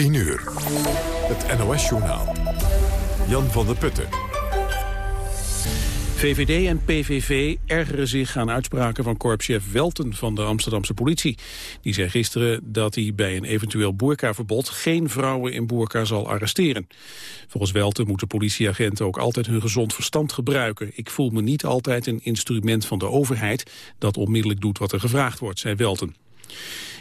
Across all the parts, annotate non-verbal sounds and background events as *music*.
10 uur. Het NOS-journaal. Jan van der Putten. VVD en PVV ergeren zich aan uitspraken van korpschef Welten van de Amsterdamse politie. Die zei gisteren dat hij bij een eventueel boerkaverbod geen vrouwen in boerka zal arresteren. Volgens Welten moeten politieagenten ook altijd hun gezond verstand gebruiken. Ik voel me niet altijd een instrument van de overheid dat onmiddellijk doet wat er gevraagd wordt, zei Welten.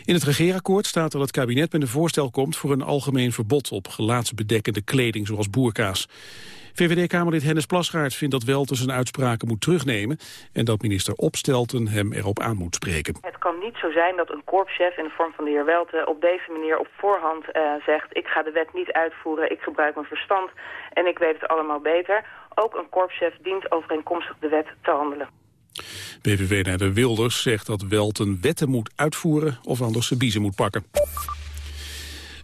In het regeerakkoord staat dat het kabinet met een voorstel komt voor een algemeen verbod op gelaatsbedekkende kleding zoals boerka's. VVD-Kamerlid Hennis Plasgaard vindt dat Welten zijn uitspraken moet terugnemen en dat minister Opstelten hem erop aan moet spreken. Het kan niet zo zijn dat een korpschef in de vorm van de heer Welten op deze manier op voorhand uh, zegt ik ga de wet niet uitvoeren, ik gebruik mijn verstand en ik weet het allemaal beter. Ook een korpschef dient overeenkomstig de wet te handelen. BVV-leider Wilders zegt dat Welten wetten moet uitvoeren of anders zijn biezen moet pakken.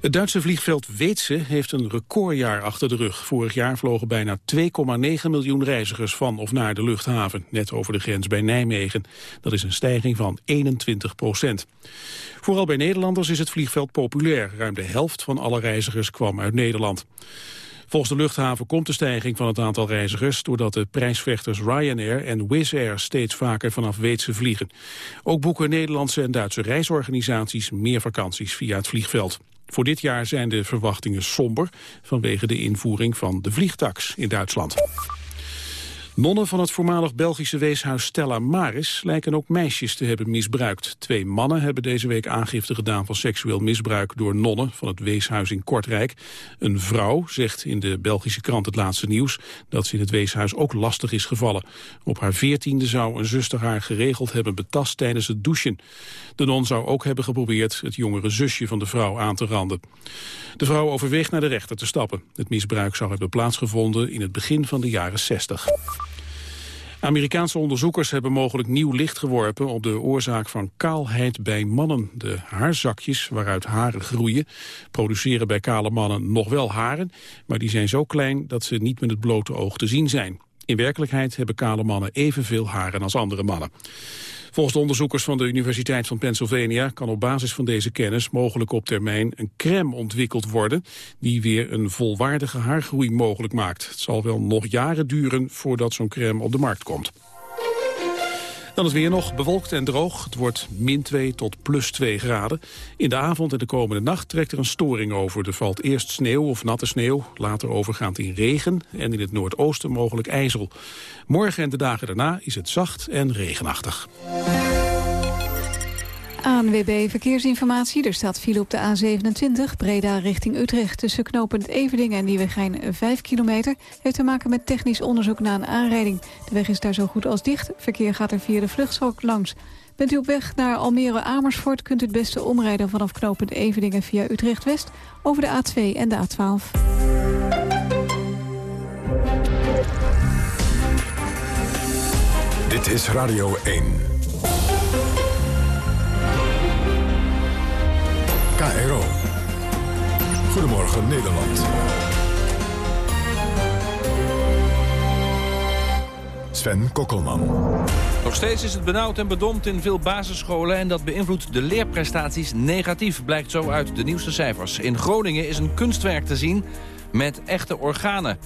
Het Duitse vliegveld Weetse heeft een recordjaar achter de rug. Vorig jaar vlogen bijna 2,9 miljoen reizigers van of naar de luchthaven, net over de grens bij Nijmegen. Dat is een stijging van 21 procent. Vooral bij Nederlanders is het vliegveld populair. Ruim de helft van alle reizigers kwam uit Nederland. Volgens de luchthaven komt de stijging van het aantal reizigers... doordat de prijsvechters Ryanair en Wizz Air steeds vaker vanaf Weetse vliegen. Ook boeken Nederlandse en Duitse reisorganisaties meer vakanties via het vliegveld. Voor dit jaar zijn de verwachtingen somber vanwege de invoering van de vliegtax in Duitsland. Nonnen van het voormalig Belgische weeshuis Stella Maris lijken ook meisjes te hebben misbruikt. Twee mannen hebben deze week aangifte gedaan van seksueel misbruik door nonnen van het weeshuis in Kortrijk. Een vrouw zegt in de Belgische krant Het Laatste Nieuws dat ze in het weeshuis ook lastig is gevallen. Op haar veertiende zou een zuster haar geregeld hebben betast tijdens het douchen. De non zou ook hebben geprobeerd het jongere zusje van de vrouw aan te randen. De vrouw overweegt naar de rechter te stappen. Het misbruik zou hebben plaatsgevonden in het begin van de jaren 60. Amerikaanse onderzoekers hebben mogelijk nieuw licht geworpen op de oorzaak van kaalheid bij mannen. De haarzakjes waaruit haren groeien produceren bij kale mannen nog wel haren, maar die zijn zo klein dat ze niet met het blote oog te zien zijn. In werkelijkheid hebben kale mannen evenveel haren als andere mannen. Volgens de onderzoekers van de Universiteit van Pennsylvania kan op basis van deze kennis mogelijk op termijn een crème ontwikkeld worden die weer een volwaardige haargroei mogelijk maakt. Het zal wel nog jaren duren voordat zo'n crème op de markt komt. Dan is weer nog bewolkt en droog. Het wordt min 2 tot plus 2 graden. In de avond en de komende nacht trekt er een storing over. Er valt eerst sneeuw of natte sneeuw, later overgaand in regen... en in het noordoosten mogelijk ijzel. Morgen en de dagen daarna is het zacht en regenachtig. ANWB Verkeersinformatie. Er staat file op de A27, Breda richting Utrecht... tussen knooppunt Everdingen en Nieuwegein 5 kilometer. Heeft te maken met technisch onderzoek na een aanrijding. De weg is daar zo goed als dicht. Verkeer gaat er via de vluchtstrook langs. Bent u op weg naar Almere-Amersfoort... kunt u het beste omrijden vanaf knooppunt Everdingen via Utrecht-West... over de A2 en de A12. Dit is Radio 1. KRO. Goedemorgen Nederland. Sven Kokkelman. Nog steeds is het benauwd en bedompt in veel basisscholen... en dat beïnvloedt de leerprestaties negatief, blijkt zo uit de nieuwste cijfers. In Groningen is een kunstwerk te zien met echte organen.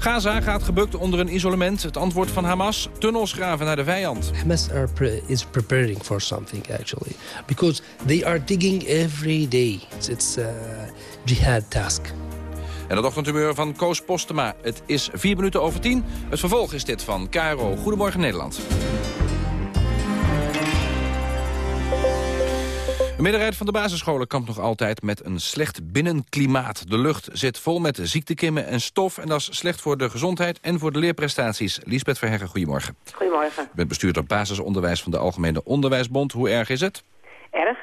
Gaza gaat gebukt onder een isolement. Het antwoord van Hamas, tunnels graven naar de vijand. Hamas are pre is preparing for something actually. Because they are digging every day. It's, a jihad task. En het ochtendhumeur van Koos Postema. Het is vier minuten over tien. Het vervolg is dit van KRO. Goedemorgen Nederland. De meerderheid van de basisscholen kampt nog altijd met een slecht binnenklimaat. De lucht zit vol met ziektekimmen en stof... en dat is slecht voor de gezondheid en voor de leerprestaties. Liesbeth Verheggen, goedemorgen. Goedemorgen. U bent bestuurder basisonderwijs van de Algemene Onderwijsbond. Hoe erg is het? Erg.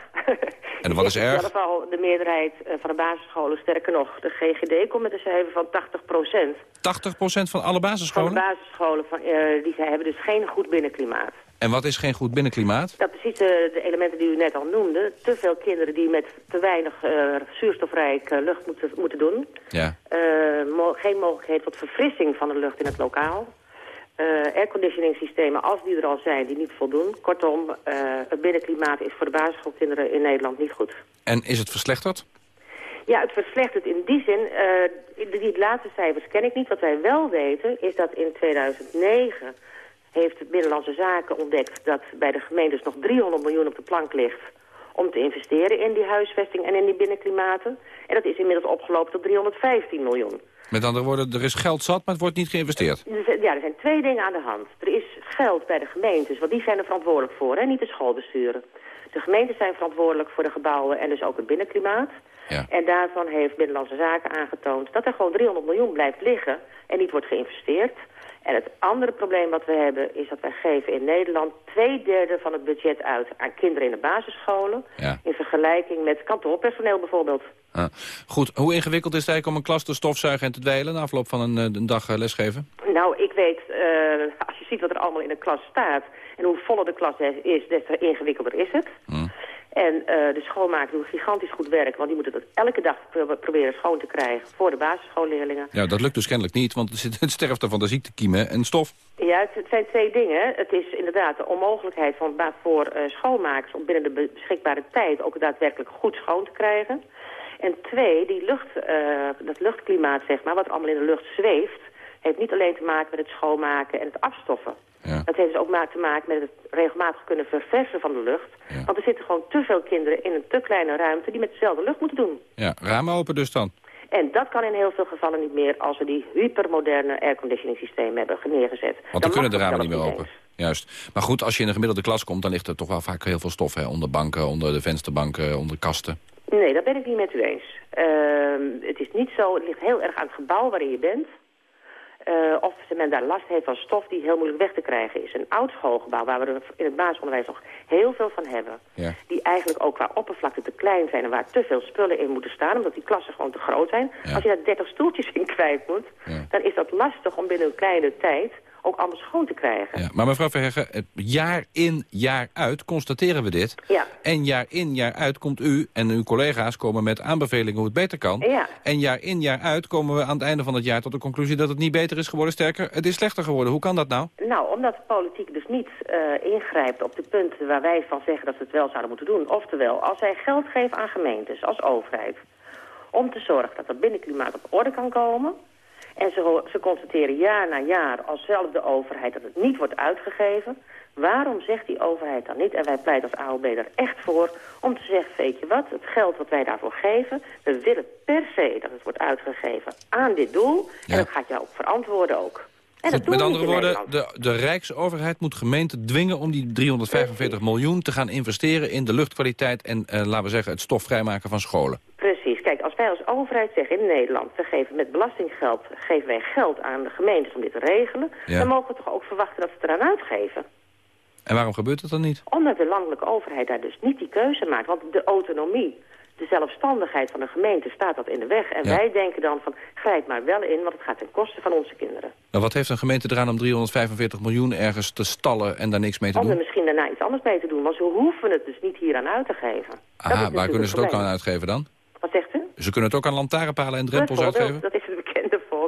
En wat *laughs* is erg? In ieder geval de meerderheid eh, van de basisscholen. Sterker nog, de GGD komt met een cijfer van 80 procent. 80 procent van alle basisscholen? Van de basisscholen, van, uh, die hebben dus geen goed binnenklimaat. En wat is geen goed binnenklimaat? Dat precies de, de, elementen die u net al noemde. Te veel kinderen die met te weinig uh, zuurstofrijk lucht moeten, moeten doen. Ja. Mo geen mogelijkheid tot verfrissing van de lucht in het lokaal. Uh, airconditioning systemen, als die er al zijn, die niet voldoen. Kortom, uh, het binnenklimaat is voor de basisschoolkinderen in Nederland niet goed. En is het verslechterd? Ja, het verslechtert in die zin. Uh, die laatste cijfers ken ik niet. Wat wij wel weten is dat in 2009 heeft Binnenlandse Zaken ontdekt... dat bij de gemeentes nog 300 miljoen op de plank ligt om te investeren in die huisvesting en in die binnenklimaten. En dat is inmiddels opgelopen tot 315 miljoen. Met andere woorden, er is geld zat, maar het wordt niet geïnvesteerd. Ja, er zijn twee dingen aan de hand. Er is geld bij de gemeentes, want die zijn er verantwoordelijk voor, hè? niet de schoolbesturen. De gemeenten zijn verantwoordelijk voor de gebouwen en dus ook het binnenklimaat. Ja. En daarvan heeft Binnenlandse Zaken aangetoond dat er gewoon 300 miljoen blijft liggen en niet wordt geïnvesteerd. En het andere probleem wat we hebben is dat wij geven in Nederland twee derde van het budget uit aan kinderen in de basisscholen. In vergelijking met kantoorpersoneel bijvoorbeeld. Ah, goed, hoe ingewikkeld is het eigenlijk om een klas te stofzuigen en te dweilen na afloop van een, eh, een dag eh, lesgeven? Nou, ik weet, uh, als je ziet wat er allemaal in een klas staat en hoe voller de klas is, des te ingewikkelder is het. Hm. En uh, de schoonmaker doet gigantisch goed werk, want die moeten het elke dag proberen schoon te krijgen voor de basisschoolleerlingen. Ja, dat lukt dus kennelijk niet, want het sterft er van de ziektekiemen en stof. Ja, het, zijn twee dingen. Het is inderdaad de onmogelijkheid van, voor uh, schoonmakers om binnen de beschikbare tijd ook daadwerkelijk goed schoon te krijgen. En twee, die lucht, uh, dat luchtklimaat, zeg maar, wat allemaal in de lucht zweeft, heeft niet alleen te maken met het schoonmaken en het afstoffen. Ja. Dat heeft dus ook te maken met het regelmatig kunnen verversen van de lucht. Want er zitten gewoon te veel kinderen in een te kleine ruimte die met dezelfde lucht moeten doen. Ja, ramen open dus dan. En dat kan in heel veel gevallen niet meer als we die hypermoderne airconditioning systeem hebben neergezet. Want dan, kunnen de ramen niet meer open. Juist. Maar goed, als je in een gemiddelde klas komt, dan ligt er toch wel vaak heel veel stof. Hè? Onder banken, onder de vensterbanken, onder kasten. Nee, dat ben ik niet met u eens. Uh, het is niet zo, het ligt heel erg aan het gebouw waarin je bent. Uh, of men daar last heeft van stof die heel moeilijk weg te krijgen is. Een oud schoolgebouw waar we in het basisonderwijs nog heel veel van hebben. Ja. Die eigenlijk ook qua oppervlakte te klein zijn en waar te veel spullen in moeten staan. Omdat die klassen gewoon te groot zijn. Als je daar 30 stoeltjes in *laughs* kwijt moet, dan is dat lastig om binnen een kleine tijd ook allemaal schoon te krijgen. Ja, maar mevrouw Verheggen, jaar in, jaar uit constateren we dit. Ja. En jaar in, jaar uit komt u en uw collega's komen met aanbevelingen hoe het beter kan. Ja. En jaar in, jaar uit komen we aan het einde van het jaar tot de conclusie dat het niet beter is geworden. Sterker, het is slechter geworden. Hoe kan dat nou? Nou, omdat de politiek dus niet uh, ingrijpt op de punten waar wij van zeggen dat ze het wel zouden moeten doen. Oftewel, als zij geld geven aan gemeentes als overheid om te zorgen dat het binnenklimaat op orde kan komen en ze, ze constateren jaar na jaar als zelfde overheid dat het niet wordt uitgegeven. Waarom zegt die overheid dan niet, en wij pleiten als AOB er echt voor... om te zeggen, weet je wat, het geld wat wij daarvoor geven... we willen per se dat het wordt uitgegeven aan dit doel... en dat gaat jou ook verantwoorden ook. Goed, met andere woorden, de, de Rijksoverheid moet gemeenten dwingen... om die 345 miljoen te gaan investeren in de luchtkwaliteit... en, uh, laten we zeggen, het stof vrijmaken van scholen. Precies. Kijk, als wij als overheid zeggen in Nederland... we geven met belastinggeld geven wij geld aan de gemeentes om dit te regelen... dan mogen we toch ook verwachten dat ze eraan uitgeven. En waarom gebeurt dat dan niet? Omdat de landelijke overheid daar dus niet die keuze maakt. Want de autonomie de zelfstandigheid van een gemeente staat dat in de weg. En wij denken dan van, grijp maar wel in, want het gaat ten koste van onze kinderen. Nou, wat heeft een gemeente eraan om 345 miljoen ergens te stallen en daar niks mee te doen? Om er misschien daarna iets anders mee te doen, want ze hoeven het dus niet hier aan uit te geven. Ah, waar kunnen ze het ook aan uitgeven dan? Wat zegt u? Ze kunnen het ook aan lantaarnpalen en drempels uitgeven? Dat is het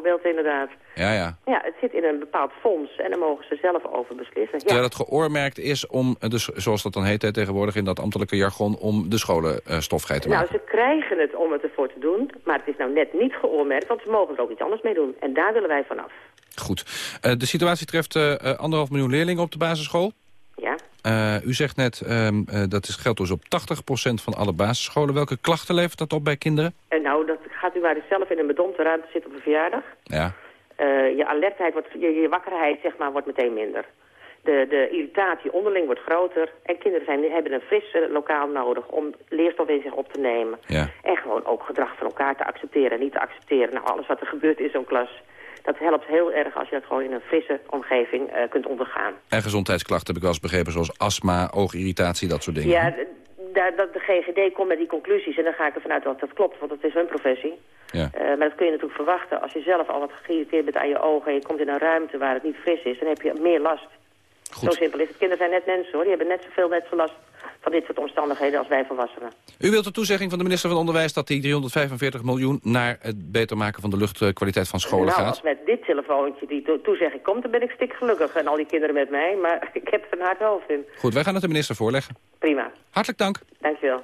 bekende voorbeeld inderdaad. Ja, ja. Ja, het zit in een bepaald fonds en daar mogen ze zelf over beslissen. Ja. Terwijl het geoormerkt is om, dus, zoals dat dan heet hè, tegenwoordig in dat ambtelijke jargon, om de scholen uh, stofvrij te maken. Nou, ze krijgen het om het ervoor te doen, maar het is nou net niet geoormerkt, want ze mogen er ook iets anders mee doen. En daar willen wij vanaf. Goed. Uh, de situatie treft uh, anderhalf miljoen leerlingen op de basisschool. Ja. u zegt net, uh, dat is, geldt dus op 80% van alle basisscholen. Welke klachten levert dat op bij kinderen? nou, dat u maar eens zelf in een bedompte ruimte zitten op een verjaardag. Ja. Uh, je alertheid, wordt, je, je, wakkerheid zeg maar, wordt meteen minder. De, de irritatie onderling wordt groter. En kinderen zijn, hebben een fris lokaal nodig om leerstof in zich op te nemen. Ja. En gewoon ook gedrag van elkaar te accepteren en niet te accepteren. Nou, alles wat er gebeurt in zo'n klas, dat helpt heel erg als je dat gewoon in een frisse omgeving uh, kunt ondergaan. En gezondheidsklachten heb ik wel eens begrepen, zoals astma, oogirritatie, dat soort dingen. Ja, dat de GGD komt met die conclusies en dan ga ik ervan uit dat dat klopt, want dat is hun professie. Ja. Uh, maar dat kun je natuurlijk verwachten als je zelf al wat geïrriteerd bent aan je ogen en je komt in een ruimte waar het niet fris is, dan heb je meer last. Goed. Zo simpel is het. Kinderen zijn net mensen hoor, die hebben net zoveel net zo last van dit soort omstandigheden als wij volwassenen. U wilt de toezegging van de minister van Onderwijs dat die 345 miljoen naar het beter maken van de luchtkwaliteit van scholen nou, gaat? als met dit telefoontje die to toezegging komt, dan ben ik stik gelukkig en al die kinderen met mij. Maar *laughs* ik heb er een hard hoofd in. Goed, wij gaan het de minister voorleggen. Prima. Hartelijk dank. Dankjewel.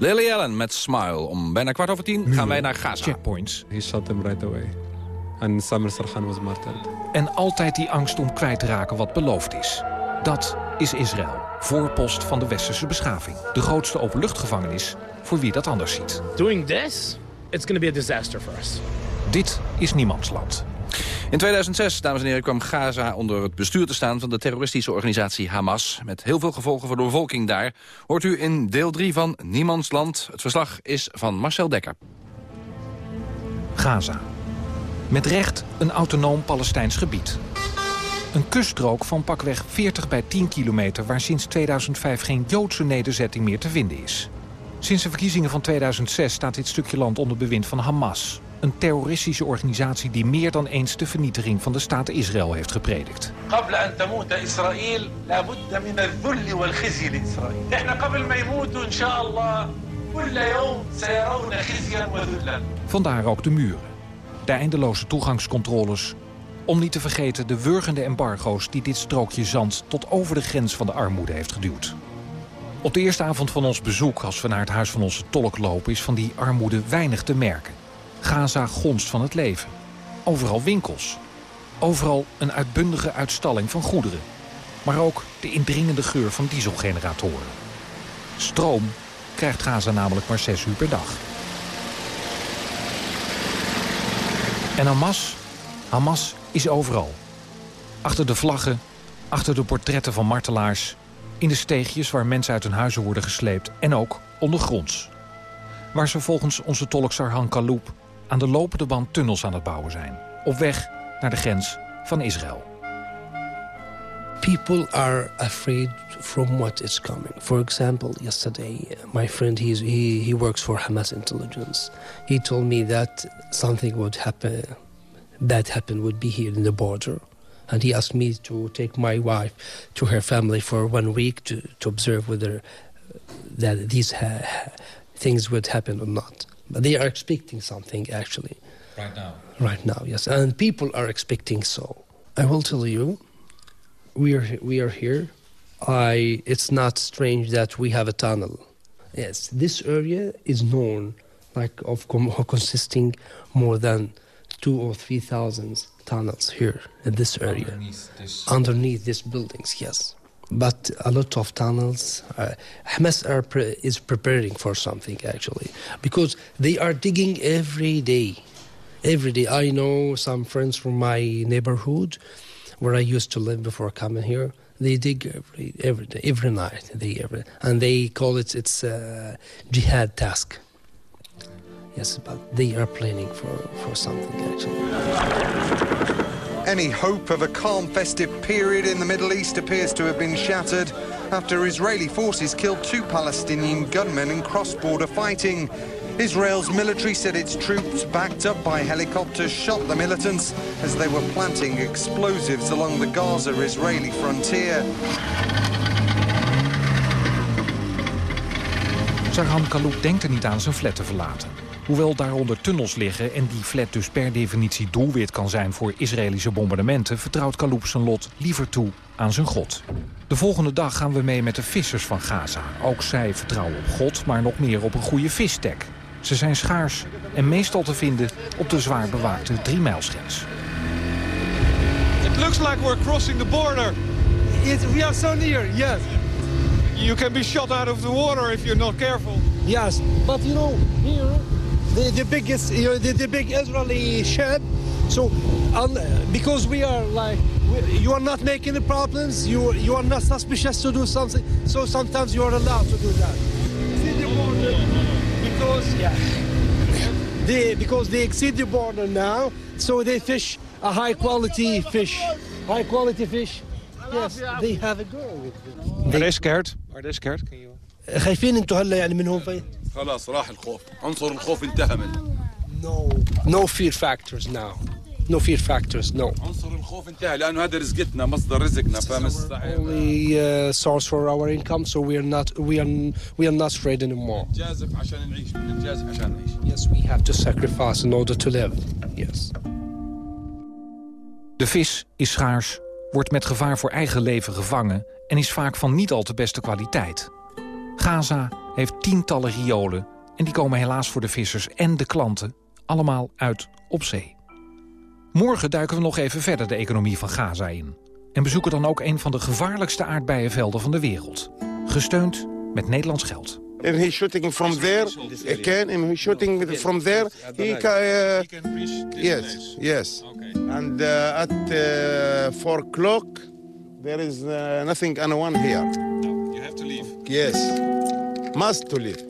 Lily Allen met Smile. Om bijna kwart over tien gaan wij naar Gaza. checkpoints. He shot them right away. And Samir Sarhan was martyred. En altijd die angst om kwijt te raken wat beloofd is. Dat is Israël, voorpost van de westerse beschaving. De grootste openluchtgevangenis voor wie dat anders ziet. Doing this, it's going to be a disaster for us. Dit is niemandsland. In 2006, dames en heren, kwam Gaza onder het bestuur te staan... van de terroristische organisatie Hamas. Met heel veel gevolgen voor de bevolking daar. Hoort u in deel 3 van Niemandsland. Het verslag is van Marcel Dekker. Gaza. Met recht een autonoom Palestijns gebied. Een kuststrook van pakweg 40 bij 10 kilometer... waar sinds 2005 geen Joodse nederzetting meer te vinden is. Sinds de verkiezingen van 2006 staat dit stukje land onder bewind van Hamas. Een terroristische organisatie die meer dan eens de vernietiging van de staat Israël heeft gepredikt. Vandaar ook de muren, de eindeloze toegangscontroles... om niet te vergeten de wurgende embargo's die dit strookje zand... tot over de grens van de armoede heeft geduwd. Op de eerste avond van ons bezoek, als we naar het huis van onze tolk lopen... is van die armoede weinig te merken. Gaza gonst van het leven. Overal winkels. Overal een uitbundige uitstalling van goederen. Maar ook de indringende geur van dieselgeneratoren. Stroom krijgt Gaza namelijk maar 6 uur per dag. En Hamas? Hamas is overal. Achter de vlaggen, achter de portretten van martelaars... in de steegjes waar mensen uit hun huizen worden gesleept... en ook ondergronds. Waar ze volgens onze tolk Sarhan Kaloub... aan de lopende band tunnels aan het bouwen zijn. Op weg naar de grens van Israël. people are afraid from what is coming. For example, yesterday, uh, my friend he's, he he works for Hamas intelligence. He told me that something would happen, bad happen would be here in the border, and he asked me to take my wife to her family for one week to to observe whether uh, that these ha- things would happen or not. But they are expecting something actually. Right now. Right now, yes. And people are expecting so. I will tell you, we are we are here. I. It's not strange that we have a tunnel. Yes, this area is known, like of *laughs* consisting more than two or three thousand tunnels here in this area. Underneath this- Underneath these buildings, yes. But a lot of tunnels. Uh, Hamas pre- is preparing for something actually because they are digging every day. Every day, I know some friends from my neighborhood, where I used to live before coming here. They dig every every day, every night. They every, and they call it it's a jihad task. Yes, but they are planning for for something actually. Any hope of a calm festive period in the Middle East appears to have been shattered after Israeli forces killed two Palestinian gunmen in cross-border fighting. Israel's military said its troops, backed up by helicopters, shot the militants as they were planting explosives along the Gaza-Israeli frontier. Sarhan Kalouk denkt er niet aan zijn flat te verlaten. Hoewel daaronder tunnels liggen en die flat dus per definitie doelwit kan zijn voor Israëlische bombardementen, vertrouwt Kalouk zijn lot liever toe aan zijn God. De volgende dag gaan we mee met de vissers van Gaza. Ook zij vertrouwen op God, maar nog meer op een goede visstek. Ze zijn schaars en meestal te vinden op de zwaar bewaakte driemijlsgrens. It looks like we're crossing the border. we are so near, yes. You can be shot out of the water if you're not careful. Yes, but you know, here, the, the biggest, you know, the, the big Israeli ship, so um, because we are like, we, you are not making the problems, you, you are not suspicious to do something, so sometimes you are allowed to do that. See the border, because, yeah, they, because they exceed the border now, so they fish a high quality fish, high quality fish. Yes, they have a girl with them. Are they scared? Are they scared? Can you... خايفين انتوا هلا يعني منهم في خلاص راح الخوف عنصر الخوف انتهى منه No, no fear factors now. No fear factors, no. عنصر الخوف انتهى لانه هذا رزقتنا مصدر رزقنا فمستحيل Only uh, source for our income, so we are not we are we are not afraid anymore. جازف عشان نعيش بنتجازف عشان نعيش Yes, we have to sacrifice in order to live. Yes. De vis is schaars, wordt met gevaar voor eigen leven gevangen... en is vaak van niet al te beste kwaliteit. Gaza heeft tientallen riolen... en die komen helaas voor de vissers en de klanten... allemaal uit op zee. Morgen duiken we nog even verder de economie van Gaza in. En bezoeken dan ook een van de gevaarlijkste aardbeienvelden van de wereld. Gesteund met Nederlands geld. and he's shooting from there again and he's shooting from there uh, yes yes and uh, at uh, four o'clock there is uh, nothing anyone here You have to leave. yes must to leave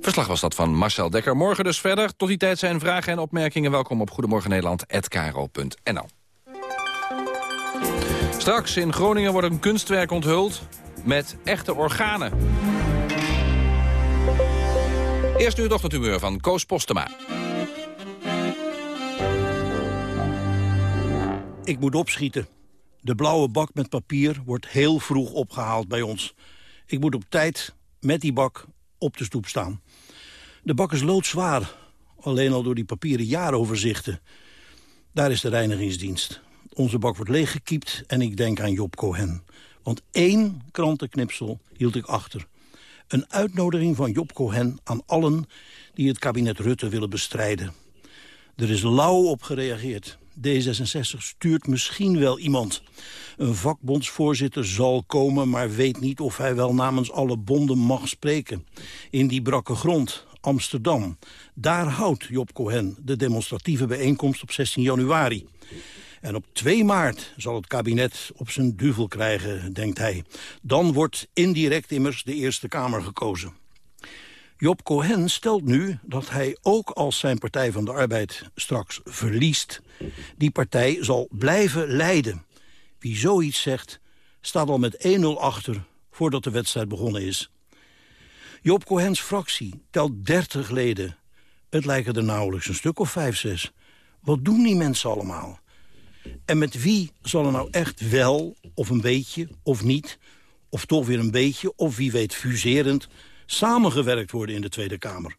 Verslag was dat van Marcel Dekker. Morgen dus verder. Tot die tijd zijn vragen en opmerkingen. Welkom op Goedemorgen Nederland@kro.nl. Straks in Groningen wordt een kunstwerk onthuld met echte organen. Eerst nu het ochtendhumeur van Koos Postema. Ik moet opschieten. De blauwe bak met papier wordt heel vroeg opgehaald bij ons. Ik moet op tijd met die bak op de stoep staan. De bak is loodzwaar, alleen al door die papieren jaaroverzichten. Daar is de reinigingsdienst. Onze bak wordt leeggekiept en ik denk aan Job Cohen. Want één krantenknipsel hield ik achter. Een uitnodiging van Job Cohen aan allen die het kabinet Rutte willen bestrijden. Er is lauw op gereageerd. D66 stuurt misschien wel iemand. Een vakbondsvoorzitter zal komen, maar weet niet of hij wel namens alle bonden mag spreken. In die brakke grond, Amsterdam. Daar houdt Job Cohen de demonstratieve bijeenkomst op 16 januari. En op 2 maart zal het kabinet op zijn duvel krijgen, denkt hij. Dan wordt indirect immers de Eerste Kamer gekozen. Job Cohen stelt nu dat hij ook als zijn Partij van de Arbeid straks verliest... die partij zal blijven leiden. Wie zoiets zegt, staat al met 1-0 achter voordat de wedstrijd begonnen is. Job Cohens fractie telt 30 leden. Het lijken er nauwelijks een stuk of vijf, zes. Wat doen die mensen allemaal? En met wie zal er nou echt wel, of een beetje, of niet... of toch weer een beetje, of wie weet fuserend... samengewerkt worden in de Tweede Kamer?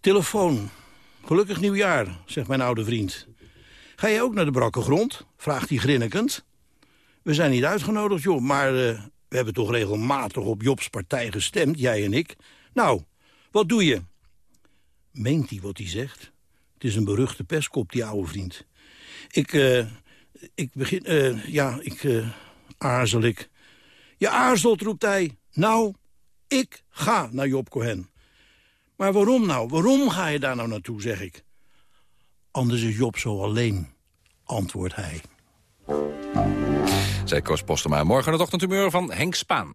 Telefoon. Gelukkig nieuwjaar, zegt mijn oude vriend. Ga je ook naar de brakke grond? vraagt hij grinnikend. We zijn niet uitgenodigd, joh, maar eh, we hebben toch regelmatig op Jobs partij gestemd, jij en ik. Nou, wat doe je? Meent hij wat hij zegt? Het is een beruchte pestkop, die oude vriend. Ik, eh, ik begin, eh, ja, ik aarzel ik. Je aarzelt, roept hij. Nou, ik ga naar Job Cohen. Maar waarom nou? Waarom ga je daar nou naartoe, zeg ik. Anders is Job zo alleen, antwoordt hij. Zij Koos Postema. Morgen het ochtendhumeur van Henk Spaan.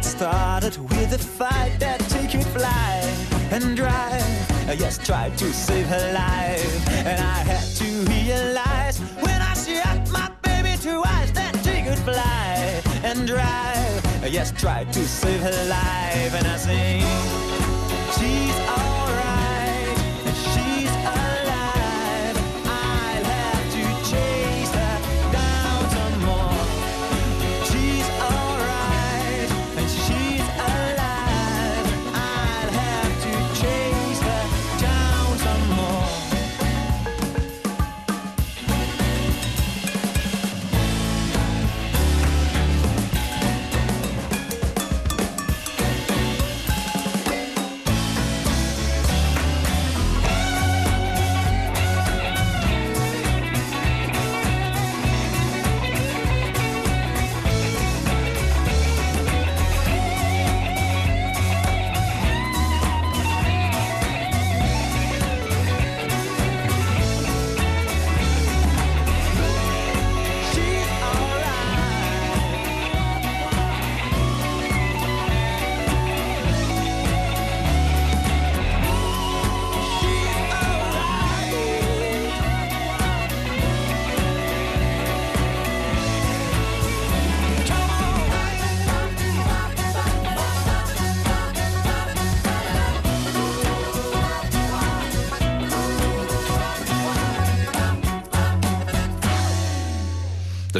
it started with a fight that she could fly and drive. Yes, tried to save her life. And I had to realize when I shut my baby eyes that she could fly and drive. Yes, tried to save her life. And I sing, she's alright,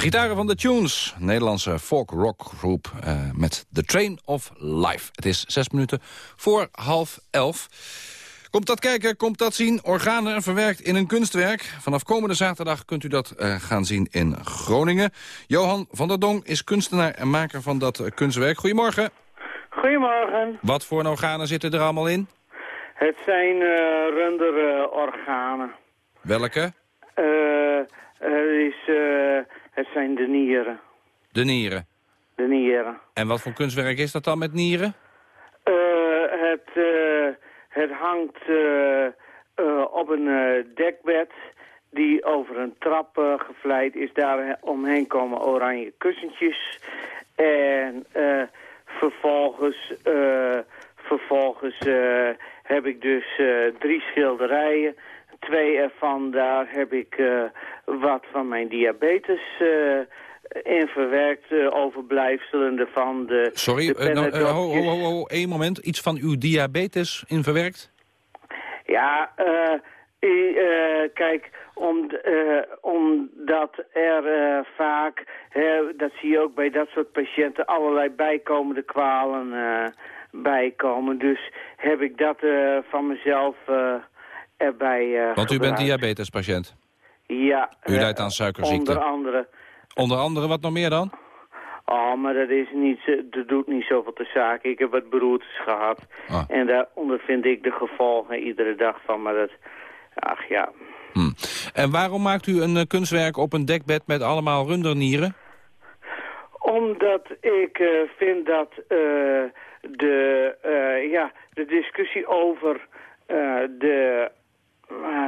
De gitaren van de Tunes, Nederlandse folk-rock groep eh, met The Train of Life. Het is zes minuten voor half elf. Komt dat kijken, komt dat zien. Organen verwerkt in een kunstwerk. Vanaf komende zaterdag kunt u dat eh, gaan zien in Groningen. Johan van der Dong is kunstenaar en maker van dat eh, kunstwerk. Goedemorgen. Goedemorgen. Wat voor organen zitten er allemaal in? Het zijn uh, runderorganen. Welke? Het, is, het zijn de nieren. De nieren. De nieren. En wat voor kunstwerk is dat dan met nieren? Eh, het, eh, het hangt eh, op een dekbed die over een trap gevlijd is. Daar omheen komen oranje kussentjes. En vervolgens, vervolgens heb ik dus drie schilderijen. Twee ervan, daar heb ik wat van mijn diabetes eh, in verwerkt. overblijfselen van de... Sorry, de eh, nou, eh, ho, ho, pennendopjes. ho, ho, één moment. Iets van uw diabetes in verwerkt? Ja, kijk, om, omdat er vaak, hè, dat zie je ook bij dat soort patiënten, allerlei bijkomende kwalen bijkomen. Dus heb ik dat van mezelf erbij Want u bent gebruikt. diabetespatiënt. Ja. U eh, lijdt aan suikerziekte. Onder andere. Onder andere, wat nog meer dan? Oh, maar dat, is niet, dat doet niet zoveel te zaken. Ik heb wat beroertes gehad. Ah. En daar ondervind ik de gevolgen iedere dag van. Maar dat, ach ja, En waarom maakt u een eh, kunstwerk op een dekbed met allemaal rundernieren? Omdat ik eh, vind dat eh, de, eh, ja, de discussie over eh, de eh,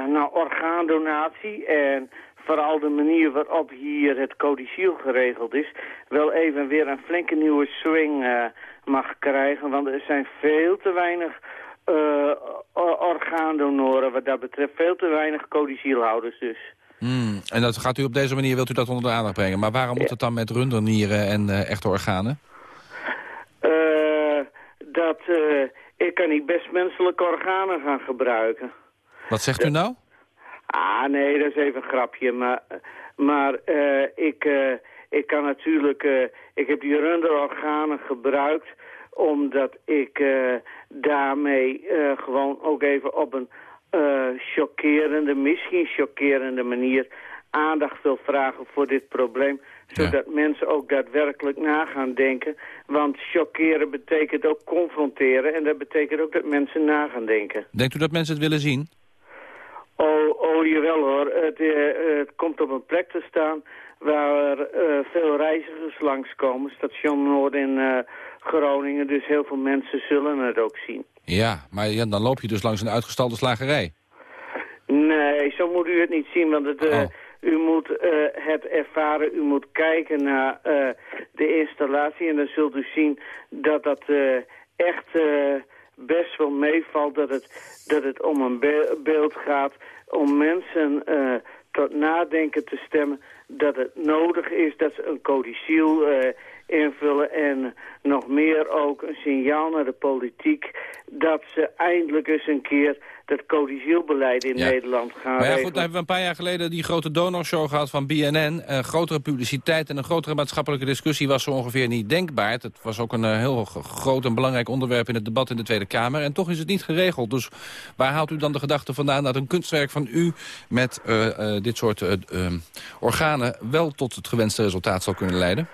nou, orgaandonatie en vooral de manier waarop hier het codiciel geregeld is, wel even weer een flinke nieuwe swing eh, mag krijgen. Want er zijn veel te weinig eh, o- orgaandonoren wat dat betreft. Veel te weinig codicielhouders dus. Hmm, En dat gaat u op deze manier, wilt u dat onder de aandacht brengen. Maar waarom moet het dan met rundernieren en echte organen? Eh, dat ik kan niet best menselijke organen gaan gebruiken. Wat zegt u nou? Ah, nee, dat is even een grapje. Maar, maar eh, ik, eh, ik kan natuurlijk... eh, ik heb die runderorganen gebruikt omdat ik daarmee gewoon ook even op een chockerende, misschien chockerende manier aandacht wil vragen voor dit probleem. Zodat mensen ook daadwerkelijk na gaan denken. Want chockeren betekent ook confronteren. En dat betekent ook dat mensen na gaan denken. Denkt u dat mensen het willen zien? Oh, oh jawel hoor. Het, eh, het komt op een plek te staan waar eh, veel reizigers langskomen. Station Noord in eh, Groningen. Dus heel veel mensen zullen het ook zien. Ja, maar ja, dan loop je dus langs een uitgestalde slagerij. Nee, zo moet u het niet zien. Want het, eh, u moet het ervaren. U moet kijken naar de installatie. En dan zult u zien dat dat echt best wel meevalt. Dat het, dat het om een be- beeld gaat. Om mensen eh, tot nadenken te stemmen. Dat het nodig is dat ze een codiciel eh, invullen. En nog meer ook een signaal naar de politiek. Dat ze eindelijk eens een keer dat codicielbeleid in Ja. Nederland gaan Maar ja, goed, dan hebben we een paar jaar geleden die grote donorshow gehad van BNN. Eh, grotere publiciteit en een grotere maatschappelijke discussie was zo ongeveer niet denkbaar. Het was ook een eh, heel groot en belangrijk onderwerp in het debat in de Tweede Kamer. En toch is het niet geregeld. Dus waar haalt u dan de gedachte vandaan dat een kunstwerk van u met eh, dit soort eh, eh, organen wel tot het gewenste resultaat zal kunnen leiden?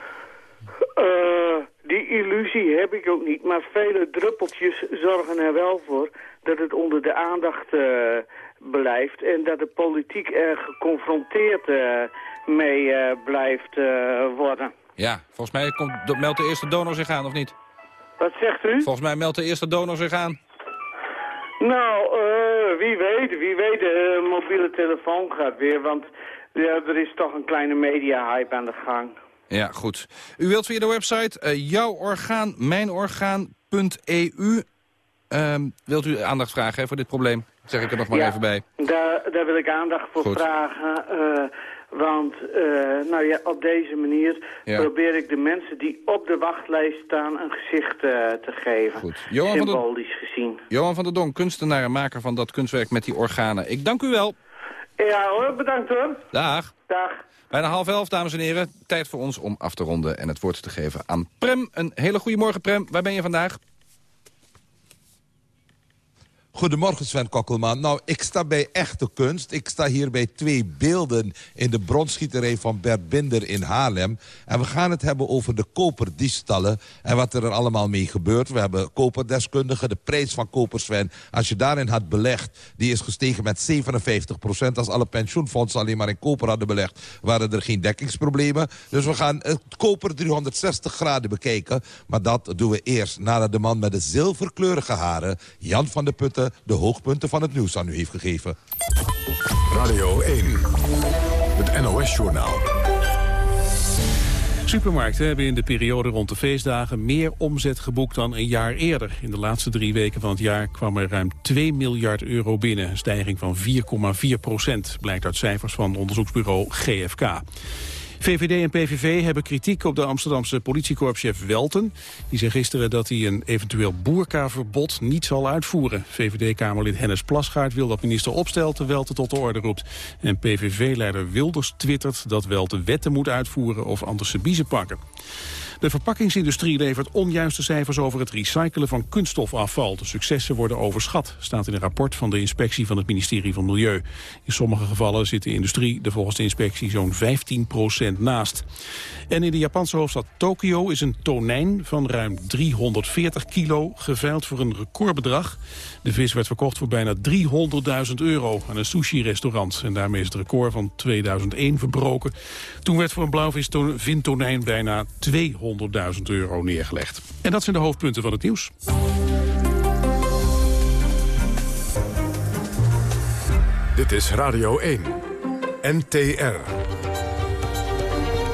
Die illusie heb ik ook niet, maar vele druppeltjes zorgen er wel voor dat het onder de aandacht eh, blijft en dat de politiek er geconfronteerd eh, mee eh, blijft worden. Ja, volgens mij komt, meldt de eerste donor zich aan, of niet? Wat zegt u? Volgens mij meldt de eerste donor zich aan. Nou, wie weet, wie weet, de mobiele telefoon gaat weer, want ja, er is toch een kleine media-hype aan de gang. Ja, goed. U wilt via de website mijnorgaan.eu. Ehm, wilt u aandacht vragen hè, voor dit probleem? Zeg ik er nog maar Ja. even bij. Daar, daar wil ik aandacht voor Goed. vragen. eh, want eh, nou ja, op deze manier Ja. probeer ik de mensen die op de wachtlijst staan een gezicht eh, te geven. Goed. Johan van der- Symbolisch gezien. Johan van der Donk, kunstenaar en maker van dat kunstwerk met die organen. Ik dank u wel. Ja hoor, bedankt hoor. Dag. Dag. Bijna half elf, dames en heren. Tijd voor ons om af te ronden en het woord te geven aan Prem. Een hele goede morgen, Prem. Waar ben je vandaag? Goedemorgen Sven Kokkelman. Nou, ik sta bij echte kunst. Ik sta hier bij twee beelden in de bronsschieterij van Bert Binder in Haarlem. En we gaan het hebben over de koperdiefstallen en wat er allemaal mee gebeurt. We hebben koperdeskundigen, de prijs van koper Sven. Als je daarin had belegd, die is gestegen met 57 procent. Als alle pensioenfondsen alleen maar in koper hadden belegd, waren er geen dekkingsproblemen. Dus we gaan het koper 360 graden bekijken. Maar dat doen we eerst nadat de man met de zilverkleurige haren, Jan van de Putten, de hoogpunten van het nieuws aan u heeft gegeven. Radio 1, het NOS-journaal. Supermarkten hebben in de periode rond de feestdagen meer omzet geboekt dan een jaar eerder. In de laatste drie weken van het jaar kwam er ruim 2 miljard euro binnen. Een stijging van 4,4 procent, blijkt uit cijfers van onderzoeksbureau GFK. VVD en PVV hebben kritiek op de Amsterdamse politiekorpschef Welten. Die zei gisteren dat hij een eventueel boerkaverbod niet zal uitvoeren. VVD-kamerlid Hennis Plasgaard wil dat minister Opstelten Welten tot de orde roept. En PVV-leider Wilders twittert dat Welten wetten moet uitvoeren of anders pakken. De verpakkingsindustrie levert onjuiste cijfers over het recyclen van kunststofafval. De successen worden overschat, staat in een rapport van de inspectie van het ministerie van Milieu. In sommige gevallen zit de industrie er volgens de inspectie zo'n 15% naast. En in de Japanse hoofdstad Tokio is een tonijn van ruim 340 kilo geveild voor een recordbedrag. De vis werd verkocht voor bijna 300.000 euro aan een sushi-restaurant. En daarmee is het record van 2001 verbroken. Toen werd voor een blauwvis vintonijn bijna 200.000 euro neergelegd. En dat zijn de hoofdpunten van het nieuws. Dit is Radio 1. NTR.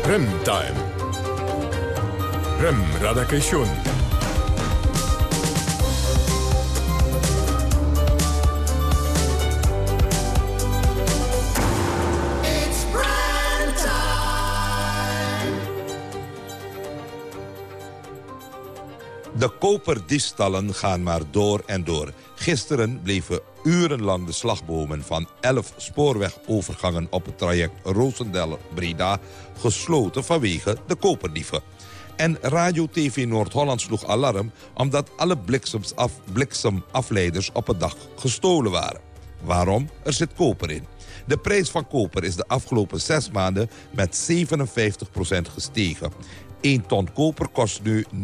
Remtime. Rem Radakation. De koperdiefstallen gaan maar door en door. Gisteren bleven urenlang de slagbomen van 11 spoorwegovergangen op het traject Roosendaal-Breda gesloten vanwege de koperdieven. En Radio TV Noord-Holland sloeg alarm omdat alle bliksemafleiders op een dag gestolen waren. Waarom? Er zit koper in. De prijs van koper is de afgelopen zes maanden met 57% gestegen. 1 ton koper kost nu 9.641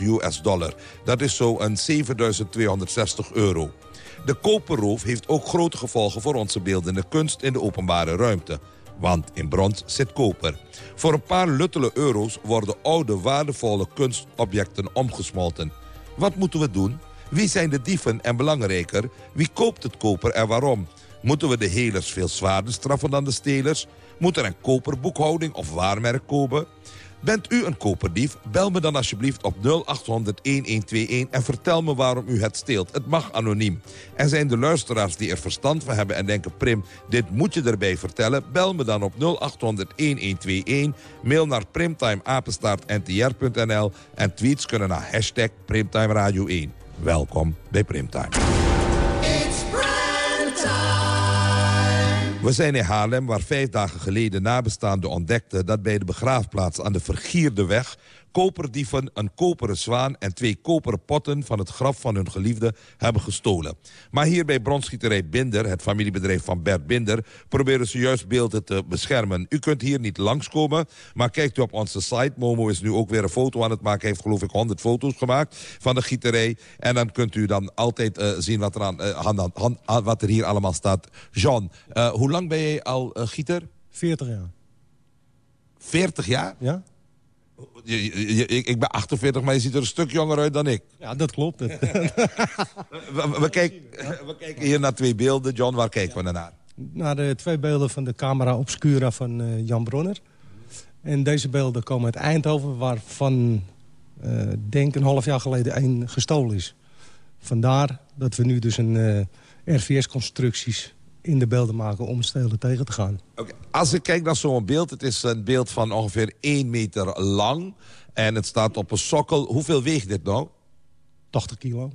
US dollar. Dat is zo een 7.260 euro. De koperroof heeft ook grote gevolgen voor onze beeldende kunst in de openbare ruimte. Want in brons zit koper. Voor een paar luttele euro's worden oude waardevolle kunstobjecten omgesmolten. Wat moeten we doen? Wie zijn de dieven en belangrijker, wie koopt het koper en waarom? Moeten we de helers veel zwaarder straffen dan de stelers? Moet er een koperboekhouding of waarmerk komen? Bent u een koperdief? Bel me dan alsjeblieft op 0800-1121 en vertel me waarom u het steelt. Het mag anoniem. Er zijn de luisteraars die er verstand van hebben en denken... Prim, dit moet je erbij vertellen. Bel me dan op 0800-1121. Mail naar primtimeapenstaartntr.nl en tweets kunnen naar hashtag Primtime Radio 1. Welkom bij Primtime. We zijn in Haarlem, waar vijf dagen geleden nabestaanden ontdekten... dat bij de begraafplaats aan de Vergierde weg... koperdieven een koperen zwaan en twee koperen potten... van het graf van hun geliefde hebben gestolen. Maar hier bij bronsschieterij Binder, het familiebedrijf van Bert Binder... proberen ze juist beelden te beschermen. U kunt hier niet langskomen, maar kijkt u op onze site. Momo is nu ook weer een foto aan het maken. Hij heeft geloof ik 100 foto's gemaakt van de gieterij. En dan kunt u dan altijd eh, zien wat er, aan, eh, aan- wat er hier allemaal staat. John, eh, hoe lang ben jij al gieter? 40 jaar. 40 jaar? Ja? Je- je- je- ik, ben 48, maar je ziet er een stuk jonger uit dan ik. Ja, dat klopt. *laughs* We, we- we kijken, we kijken hier naar twee beelden. John, waar kijken we naar? naar? De twee beelden van de camera obscura van eh, Jan Bronner. En deze beelden komen uit Eindhoven... waarvan, eh denk een half jaar geleden, één gestolen is. Vandaar dat we nu dus een eh, RVS-constructies in de beelden maken... om stelen tegen te gaan. Als ik kijk naar zo'n beeld, het is een beeld van ongeveer 1 meter lang. En het staat op een sokkel. Hoeveel weegt dit nou? 80 kilo.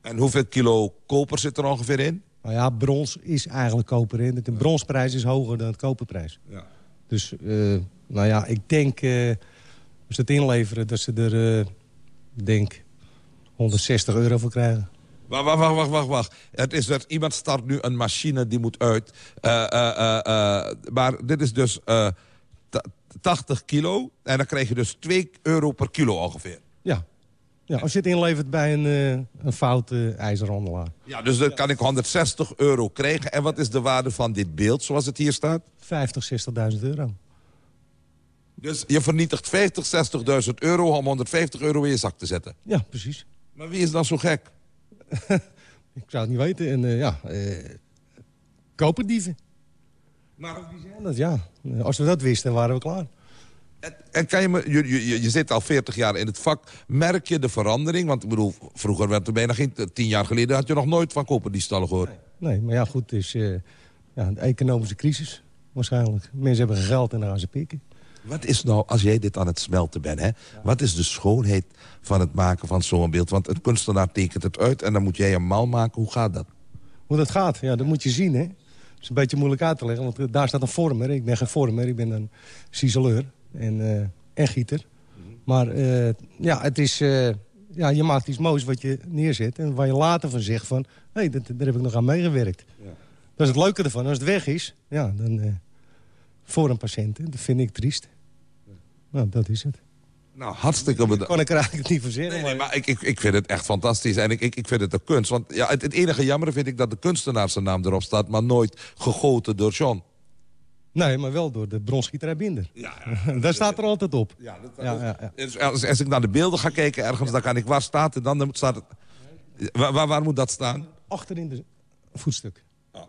En hoeveel kilo koper zit er ongeveer in? Nou ja, brons is eigenlijk koper in. De bronsprijs is hoger dan de koperprijs. Ja. Dus, eh, nou ja, ik denk... eh, als ze het inleveren, dat ze er, eh, denk 160 euro voor krijgen. Wacht, wacht, wacht, wacht, wacht. Het is dat iemand start nu een machine die moet uit. Eh, eh, eh, eh, maar dit is dus eh, ta- 80 kilo. En dan krijg je dus 2 euro per kilo ongeveer. Ja. ja als je het inlevert bij een, eh, een foute ijzerhandelaar. Ja, dus dan kan ik 160 euro krijgen. En wat is de waarde van dit beeld, zoals het hier staat? 50, 60.000 euro. Dus je vernietigt 50, 60.000 euro om 150 euro in je zak te zetten. Ja, precies. Maar wie is dan zo gek? *laughs* Ik zou het niet weten. En eh, ja, eh, koperdieven. Maar wie zijn dat? Ja, als we dat wisten, waren we klaar. En kan je, me, je, je, je zit al 40 jaar in het vak. Merk je de verandering? Want ik bedoel, vroeger werd er bijna geen... Tien jaar geleden had je nog nooit van koperdiefstallen gehoord. Nee, maar ja, goed, het is eh, ja, een economische crisis waarschijnlijk. Mensen hebben geen geld en dan gaan ze pikken. Wat is nou, als jij dit aan het smelten bent... Hè, wat is de schoonheid van het maken van zo'n beeld? Want een kunstenaar tekent het uit en dan moet jij een mal maken. Hoe gaat dat? Hoe dat gaat, ja, dat moet je zien, hè. Dat is een beetje moeilijk uit te leggen, want daar staat een vormer. Ik ben geen vormer, ik ben een ciseleur. en, eh, en gieter. Maar eh, ja, het is, eh, ja, je maakt iets moois wat je neerzet... en waar je later van zegt van... hé, hey, dat- daar heb ik nog aan meegewerkt. Dat is het leuke ervan. Als het weg is, ja, dan voor een patiënt. Dat vind ik triest. Nou, dat is het. Nou, hartstikke bedankt. Kon ik er eigenlijk niet voor zeggen. Nee, nee, maar ik, ik, ik vind het echt fantastisch. En ik, ik, ik vind het een kunst. Want ja, het, het enige jammer vind ik dat de kunstenaar zijn naam erop staat... maar nooit gegoten door John. Nee, maar wel door de bronschieterij Binder. *laughs* Daar staat er altijd op. Ja, dat, ja, ja, ja. Dus als, als ik naar de beelden ga kijken ergens, dan kan ik waar staat het dan? Dan staat het, waar, waar, waar moet dat staan? Achter in de voetstuk.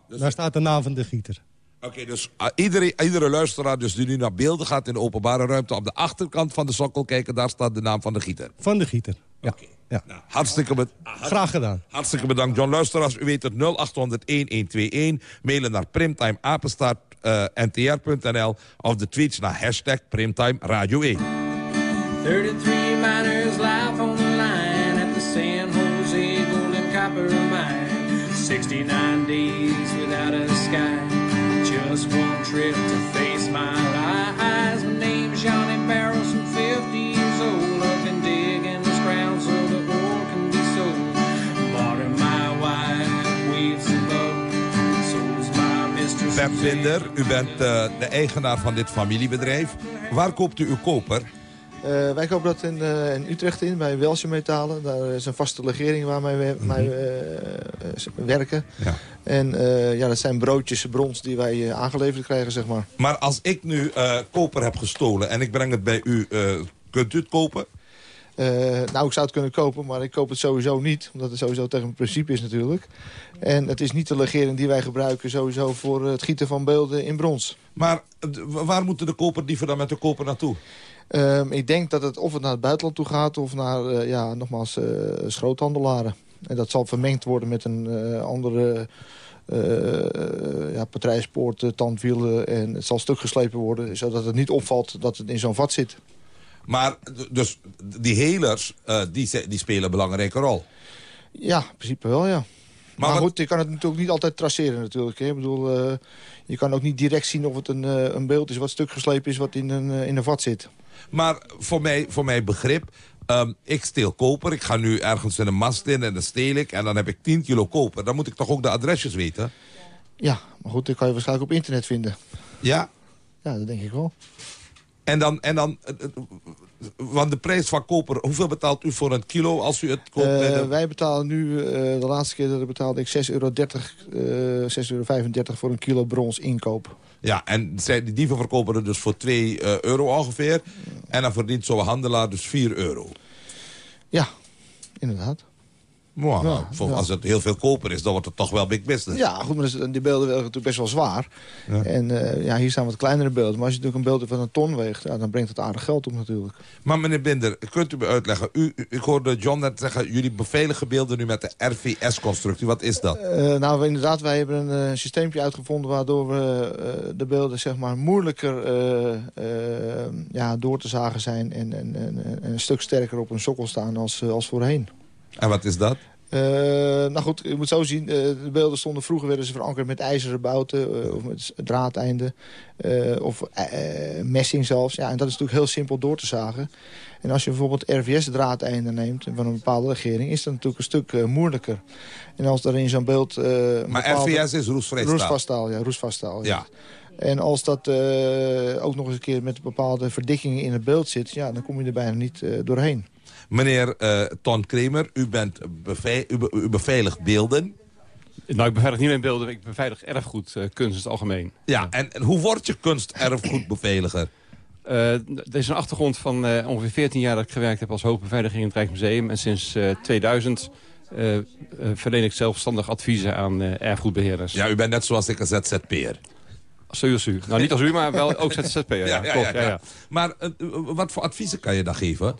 dus- Daar staat de naam van de gieter. Oké, dus uh, iedere, iedere luisteraar dus die nu naar beelden gaat in de openbare ruimte... op de achterkant van de sokkel kijken, daar staat de naam van de gieter. Van de gieter, ja. ja. Hartstikke, be- Graag gedaan. hartstikke bedankt, John. Luisteraars, u weet het 0800-1121. Mailen naar primtimeapenstaart.ntr.nl of de tweets naar hashtag Primtime Radio 1. 33 miners life on the line at the San Jose Gold and Copper Mine. 69 days trip to face my lies. My name's Johnny Barrows, I'm 50 years old. I've been digging this ground so the ore can be sold. Marty, my wife, waves above. So's my mistress. Bert Binder, u bent eh, de eigenaar van dit familiebedrijf. Waar koopt u uw koper? Eh, wij kopen dat in, eh, in Utrecht in, bij Welsje Metalen. Daar is een vaste legering waar wij, wij, eh, werken. Ja. En ja, dat zijn broodjes brons die wij aangeleverd krijgen, zeg maar. Maar als ik nu koper heb gestolen en ik breng het bij u, kunt u het kopen? Nou, ik zou het kunnen kopen, maar ik koop het sowieso niet. Omdat het sowieso tegen mijn principe is natuurlijk. En het is niet de legering die wij gebruiken sowieso voor het gieten van beelden in brons. Maar waar moeten de koperdieven dan met de koper naartoe? Ehm, ik denk dat het of het naar het buitenland toe gaat of naar, eh, ja, nogmaals, eh schroothandelaren. En dat zal vermengd worden met een eh, andere ja, patrijspoort, eh, tandwielen. En het zal stuk geslepen worden, zodat het niet opvalt dat het in zo'n vat zit. Maar dus die helers, die, die spelen een belangrijke rol. Ja, in principe wel, ja. Maar, wat- goed, je kan het natuurlijk niet altijd traceren natuurlijk. Hè. Ik bedoel, eh, je kan ook niet direct zien of het een, eh, een beeld is wat stuk geslepen is wat in een, eh, in een vat zit. Maar voor mij, voor mijn begrip, ehm, ik steel koper. Ik ga nu ergens in een mast in en dan steel ik. En dan heb ik 10 kilo koper. Dan moet ik toch ook de adresjes weten? Ja, maar goed, dat kan je waarschijnlijk op internet vinden. Ja? Ja, dat denk ik wel. En dan, en dan want de prijs van koper, hoeveel betaalt u voor een kilo als u het koopt? Eh, de- Wij betalen nu, eh, de laatste keer dat ik betaalde ik 6,30 euro, 6,35 euro voor een kilo brons inkoop. Ja, en zij, die dieven verkopen er dus voor 2 eh, euro ongeveer. En dan verdient zo'n handelaar dus 4 euro. Ja, inderdaad. Wow, Ja, voor- ja. Als het heel veel koper is, dan wordt het toch wel big business. Ja, goed, maar is- die beelden wegen natuurlijk best wel zwaar. Ja. En eh, ja, hier staan wat kleinere beelden. Maar als je natuurlijk een beeld van een ton weegt, ja, dan brengt het aardig geld op natuurlijk. Maar meneer Binder, kunt u me uitleggen? U, ik hoorde John net zeggen, jullie beveiligen beelden nu met de RVS-constructie. Wat is dat? Eh, nou, we- inderdaad, wij hebben een uh, systeempje uitgevonden... waardoor we de beelden zeg maar, moeilijker ja, door te zagen zijn... En, en, en, en een stuk sterker op een sokkel staan als, als voorheen. En wat is dat? Eh, nou goed, je moet zo zien. eh, de beelden stonden vroeger werden ze verankerd met ijzeren bouten eh, of met draadeinden of messing zelfs. Ja, en dat is natuurlijk heel simpel door te zagen. En als je bijvoorbeeld RVS-draadeinden neemt van een bepaalde legering, is dat natuurlijk een stuk moeilijker. En als er in zo'n beeld. Maar RVS is roestvrij staal. Roestvast staal, ja, roestvast staal. Ja. En als dat ook nog eens een keer met bepaalde verdikkingen in het beeld zit, ja, dan kom je er bijna niet doorheen. Meneer eh, Ton Kremer, u, bent bevei- u, be- u beveiligt beelden. Nou, ik beveilig niet mijn beelden, ik beveilig erfgoed, eh, kunst in het algemeen. Ja, en, en hoe word je kunsterfgoedbeveiliger? Eh, d- er is een achtergrond van eh, ongeveer 14 jaar dat ik gewerkt heb als hoogbeveiliging in het Rijksmuseum. En sinds eh, 2000 eh, eh, verleen ik zelfstandig adviezen aan eh, erfgoedbeheerders. Ja, u bent net zoals ik een ZZP'er. Zoals u. Nou, niet als u, maar wel ook *laughs* ZZP'er. Ja, Ja, ja, ja, ja. Maar eh, wat voor adviezen kan je dan geven?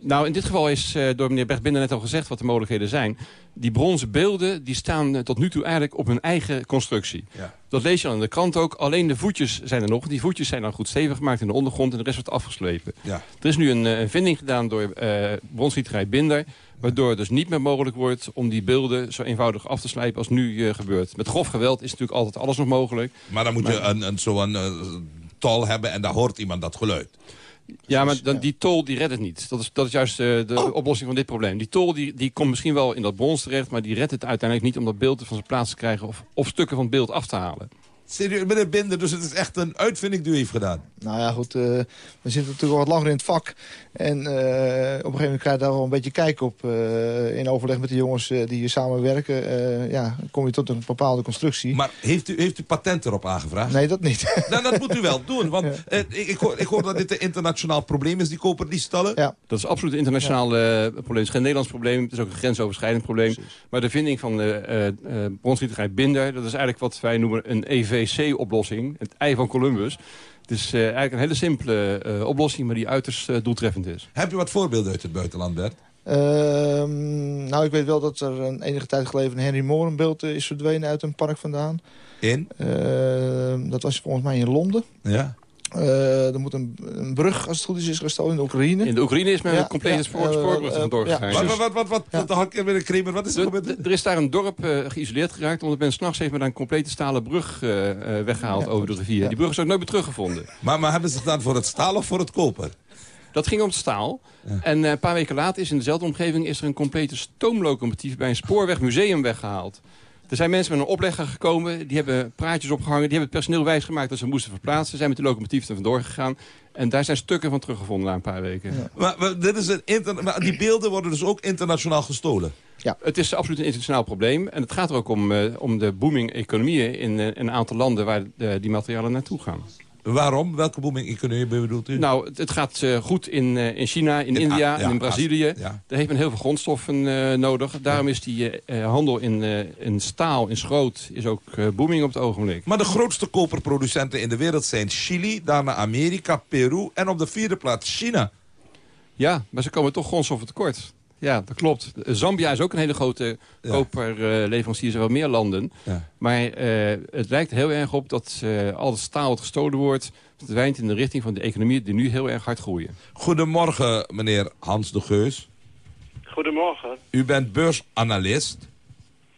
Nou, in dit geval is eh, door meneer Bert Binder net al gezegd wat de mogelijkheden zijn. Die bronzen beelden die staan eh, tot nu toe eigenlijk op hun eigen constructie. Ja. Dat lees je al in de krant ook. Alleen de voetjes zijn er nog. Die voetjes zijn dan goed stevig gemaakt in de ondergrond en de rest wordt afgeslepen. Ja. Er is nu een, eh, een vinding gedaan door bronsgieterij Binder. Waardoor het dus niet meer mogelijk wordt om die beelden zo eenvoudig af te slijpen als nu gebeurt. Met grof geweld is natuurlijk altijd alles nog mogelijk. Maar dan moet je een, een, zo'n tol hebben en daar hoort iemand dat geluid. Ja, maar dan, die tol die redt het niet. Dat is, dat is juist eh, de oplossing van dit probleem. Die tol die, die komt misschien wel in dat brons terecht... maar die redt het uiteindelijk niet om dat beeld van zijn plaats te krijgen... of, of stukken van het beeld af te halen. Serieus, meneer Binder, dus het is echt een uitvinding die u heeft gedaan. Nou ja, goed, eh, we zitten natuurlijk al wat langer in het vak. En eh, op een gegeven moment krijg je daar wel een beetje kijk op. eh, in overleg met de jongens eh, die hier samenwerken. eh, ja, kom je tot een bepaalde constructie. Maar heeft u, heeft u patent erop aangevraagd? Nee, dat niet. *laughs* Nou, dat moet u wel doen, want ik, ik, hoor, ik hoor dat dit een internationaal probleem is, die koperdiestallen. Ja. Dat is absoluut een internationaal eh, probleem. Het is geen Nederlands probleem. Het is ook een grensoverschrijdend probleem. Maar de vinding van de eh eh, bronsgieterij Binder... dat is eigenlijk wat wij noemen een EVC-oplossing. Het ei van Columbus. Het is eh, eigenlijk een hele simpele eh, oplossing... maar die uiterst eh, doeltreffend is. Heb je wat voorbeelden uit het buitenland, Bert? Ehm, nou, ik weet wel dat er een enige tijd geleden een Henry Moore beeld eh, is verdwenen uit een park vandaan. In? Ehm, dat was volgens mij in Londen. Ja. Eh, er moet een, een brug, als het goed is, is gestolen in de Oekraïne. In de Oekraïne is men Ja, een complete ja, spoor, eh, spoorbrug eh, vandoor ja, gegaan. Wat, Dus- wat, wat, wat, wat, meneer Kremer, wat is er gebeurd? Er is daar een dorp eh, geïsoleerd geraakt... omdat men s'nachts heeft met een complete stalen brug eh, eh, weggehaald over de rivier. Die brug is ook nooit meer teruggevonden. Maar, maar hebben ze het gedaan voor het staal of voor het koper? Dat ging om het staal. En eh, een paar weken later is in dezelfde omgeving... is er een complete stoomlocomotief bij een spoorwegmuseum weggehaald. Er zijn mensen met een oplegger gekomen, die hebben praatjes opgehangen... die hebben het personeel wijsgemaakt dat ze moesten verplaatsen. zijn met de locomotief er vandoor gegaan. En daar zijn stukken van teruggevonden na een paar weken. Maar, maar dit is een maar die beelden worden dus ook internationaal gestolen? Ja. Het is absoluut een internationaal probleem. En het gaat er ook om, eh, om de booming economieën in eh, een aantal landen... waar die materialen naartoe gaan. Waarom? Welke booming-economie bedoelt u? Nou, het, gaat eh, goed in, eh, in China, in, In India en in Brazilië. Ja. Daar heeft men heel veel grondstoffen eh, nodig. Daarom is die handel in, in staal, in schroot, is ook booming op het ogenblik. Maar de grootste koperproducenten in de wereld zijn Chili, daarna Amerika, Peru en op de vierde plaats China. Ja, maar ze komen toch grondstoffen tekort. Ja, dat klopt. Zambia is ook een hele grote koperleverancier. Er zijn wel meer landen. Ja. Maar eh, het lijkt heel erg op dat eh, al het staal dat gestolen wordt... verdwijnt in de richting van de economie die nu heel erg hard groeien. Goedemorgen, meneer Hans de Geus. Goedemorgen. U bent beursanalist.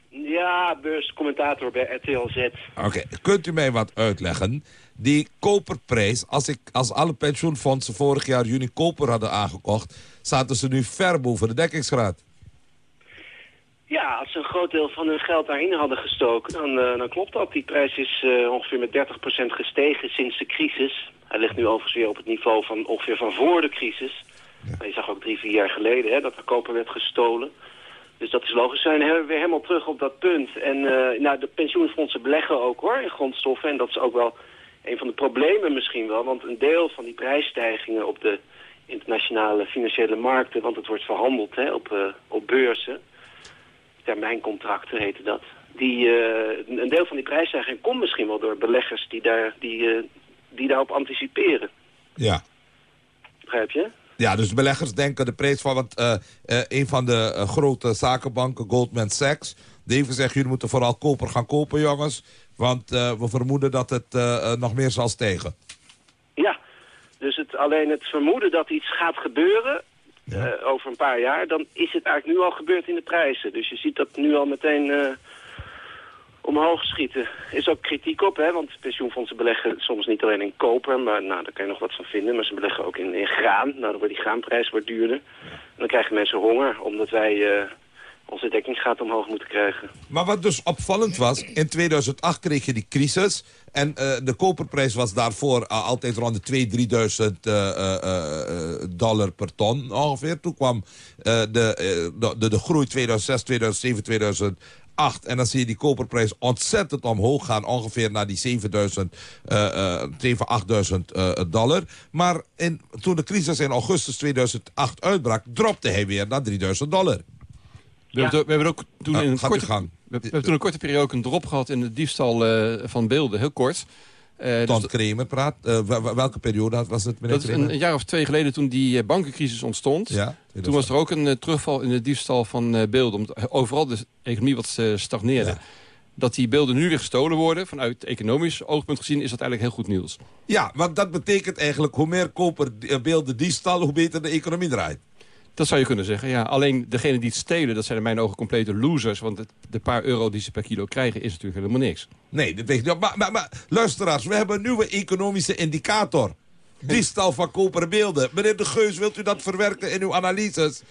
Ja, beurscommentator bij RTL Z. Oké, kunt u mij wat uitleggen? Die koperprijs, als, ik, als alle pensioenfondsen vorig jaar juni koper hadden aangekocht... zaten ze nu ver boven de dekkingsgraad. Ja, als ze een groot deel van hun geld daarin hadden gestoken, dan, eh, dan klopt dat. Die prijs is eh, ongeveer met 30% gestegen sinds de crisis. Hij ligt nu overigens weer op het niveau van ongeveer van voor de crisis. Je zag ook drie, vier jaar geleden hè, dat er koper werd gestolen. Dus dat is logisch. We zijn weer helemaal terug op dat punt. En eh, nou, de pensioenfondsen beleggen ook hoor in grondstoffen. En dat is ook wel een van de problemen misschien wel. Want een deel van die prijsstijgingen op de internationale financiële markten... want het wordt verhandeld hè, op, eh, op beurzen termijncontracten heette dat. Die, eh, een deel van die prijsstijging komt misschien wel door beleggers die, daar, die, eh, die daarop anticiperen. Ja. Begrijp je? Ja, dus de beleggers denken de prijs van... Want een van de grote zakenbanken, Goldman Sachs... die heeft gezegd, jullie moeten vooral koper gaan kopen, jongens. Want we vermoeden dat het nog meer zal stijgen. Dus het, alleen het vermoeden dat iets gaat gebeuren eh, over een paar jaar... dan is het eigenlijk nu al gebeurd in de prijzen. Dus je ziet dat nu al meteen eh, omhoog schieten. Er is ook kritiek op, hè, want pensioenfondsen beleggen soms niet alleen in koper... maar nou, daar kan je nog wat van vinden, maar ze beleggen ook in, in graan. Nou, dan wordt die graanprijs wordt duurder. En dan krijgen mensen honger, omdat wij eh, onze dekkingsgraad omhoog moeten krijgen. Maar wat dus opvallend was, in 2008 kreeg je die crisis... en eh, de koperprijs was daarvoor uh, altijd rond de 2.000, 3.000 uh, uh, dollar per ton ongeveer. Toen kwam de, de, de, groei 2006, 2007, 2008... En dan zie je die koperprijs ontzettend omhoog gaan. Ongeveer naar die 7000, uh, 8000 uh, dollar. Maar in, toen de crisis in augustus 2008 uitbrak... dropte hij weer naar 3000 dollar. We, hebben, we hebben ook toen Ah, in een korte, gang. We, we hebben toen een korte periode ook een drop gehad in de diefstal uh, van beelden, heel kort. Uh, Ton dus Kremer praat. Uh, welke periode was het, meneer Dat is een, een, jaar of twee geleden toen die uh, bankencrisis ontstond. Ja, toen was er ook een uh, terugval in de diefstal van uh, beelden. Omdat overal de economie wat uh, stagneerde. Ja. Dat die beelden nu weer gestolen worden, vanuit economisch oogpunt gezien, is dat eigenlijk heel goed nieuws. Ja, want dat betekent eigenlijk hoe meer koperbeelden die stallen, hoe beter de economie draait. Dat zou je kunnen zeggen, ja. Alleen degene die het stelen, dat zijn in mijn ogen complete losers. Want het, de paar euro die ze per kilo krijgen is natuurlijk helemaal niks. Nee, dat weet ik niet. Maar, maar, maar luisteraars, we hebben een nieuwe economische indicator. Diefstal van koperen beelden. Meneer De Geus, wilt u dat verwerken in uw analyses?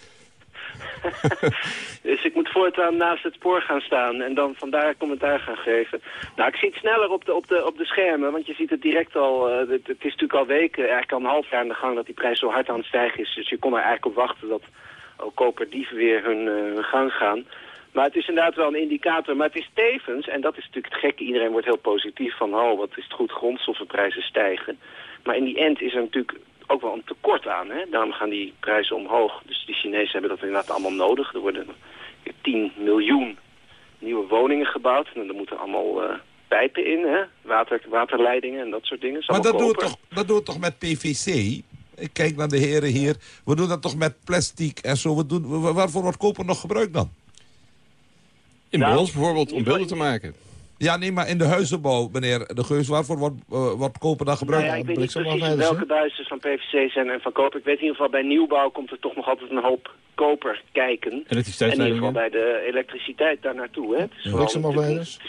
*laughs* Dus ik moet voortaan naast het spoor gaan staan en dan vandaar commentaar gaan geven. Nou, ik zie het sneller op de, op de, op de schermen, want je ziet het direct al. eh, het, is natuurlijk al weken, eigenlijk al een half jaar aan de gang dat die prijs zo hard aan het stijgen is. Dus je kon er eigenlijk op wachten dat ook koperdieven weer hun, eh, hun gang gaan. Maar het is inderdaad wel een indicator. Maar het is tevens, en dat is natuurlijk het gekke, iedereen wordt heel positief van, oh, wat is het goed, grondstoffenprijzen stijgen. Maar in die end is er natuurlijk ook wel een tekort aan. Hè? Daarom gaan die prijzen omhoog. Dus die Chinezen hebben dat inderdaad allemaal nodig. Er worden 10 miljoen nieuwe woningen gebouwd. En er moeten allemaal eh, pijpen in, hè? Water, waterleidingen en dat soort dingen. Maar dat doen, toch, dat doen we toch met PVC? Ik kijk naar de heren hier. We doen dat toch met plastic en zo. We doen, wa- waarvoor wordt koper nog gebruikt dan? In brons bijvoorbeeld, om beelden te maken. Ja, nee, maar in de huizenbouw, meneer De Geus, waarvoor wordt, eh, wordt koper dan Nou gebruikt? ja, ik weet niet precies welke buizen van PVC zijn en van koper. Ik weet in ieder geval bij nieuwbouw komt er toch nog altijd een hoop koper kijken. En in ieder geval bij de elektriciteit daar naartoe. Hè? Het is vooral Bliksemafleiders?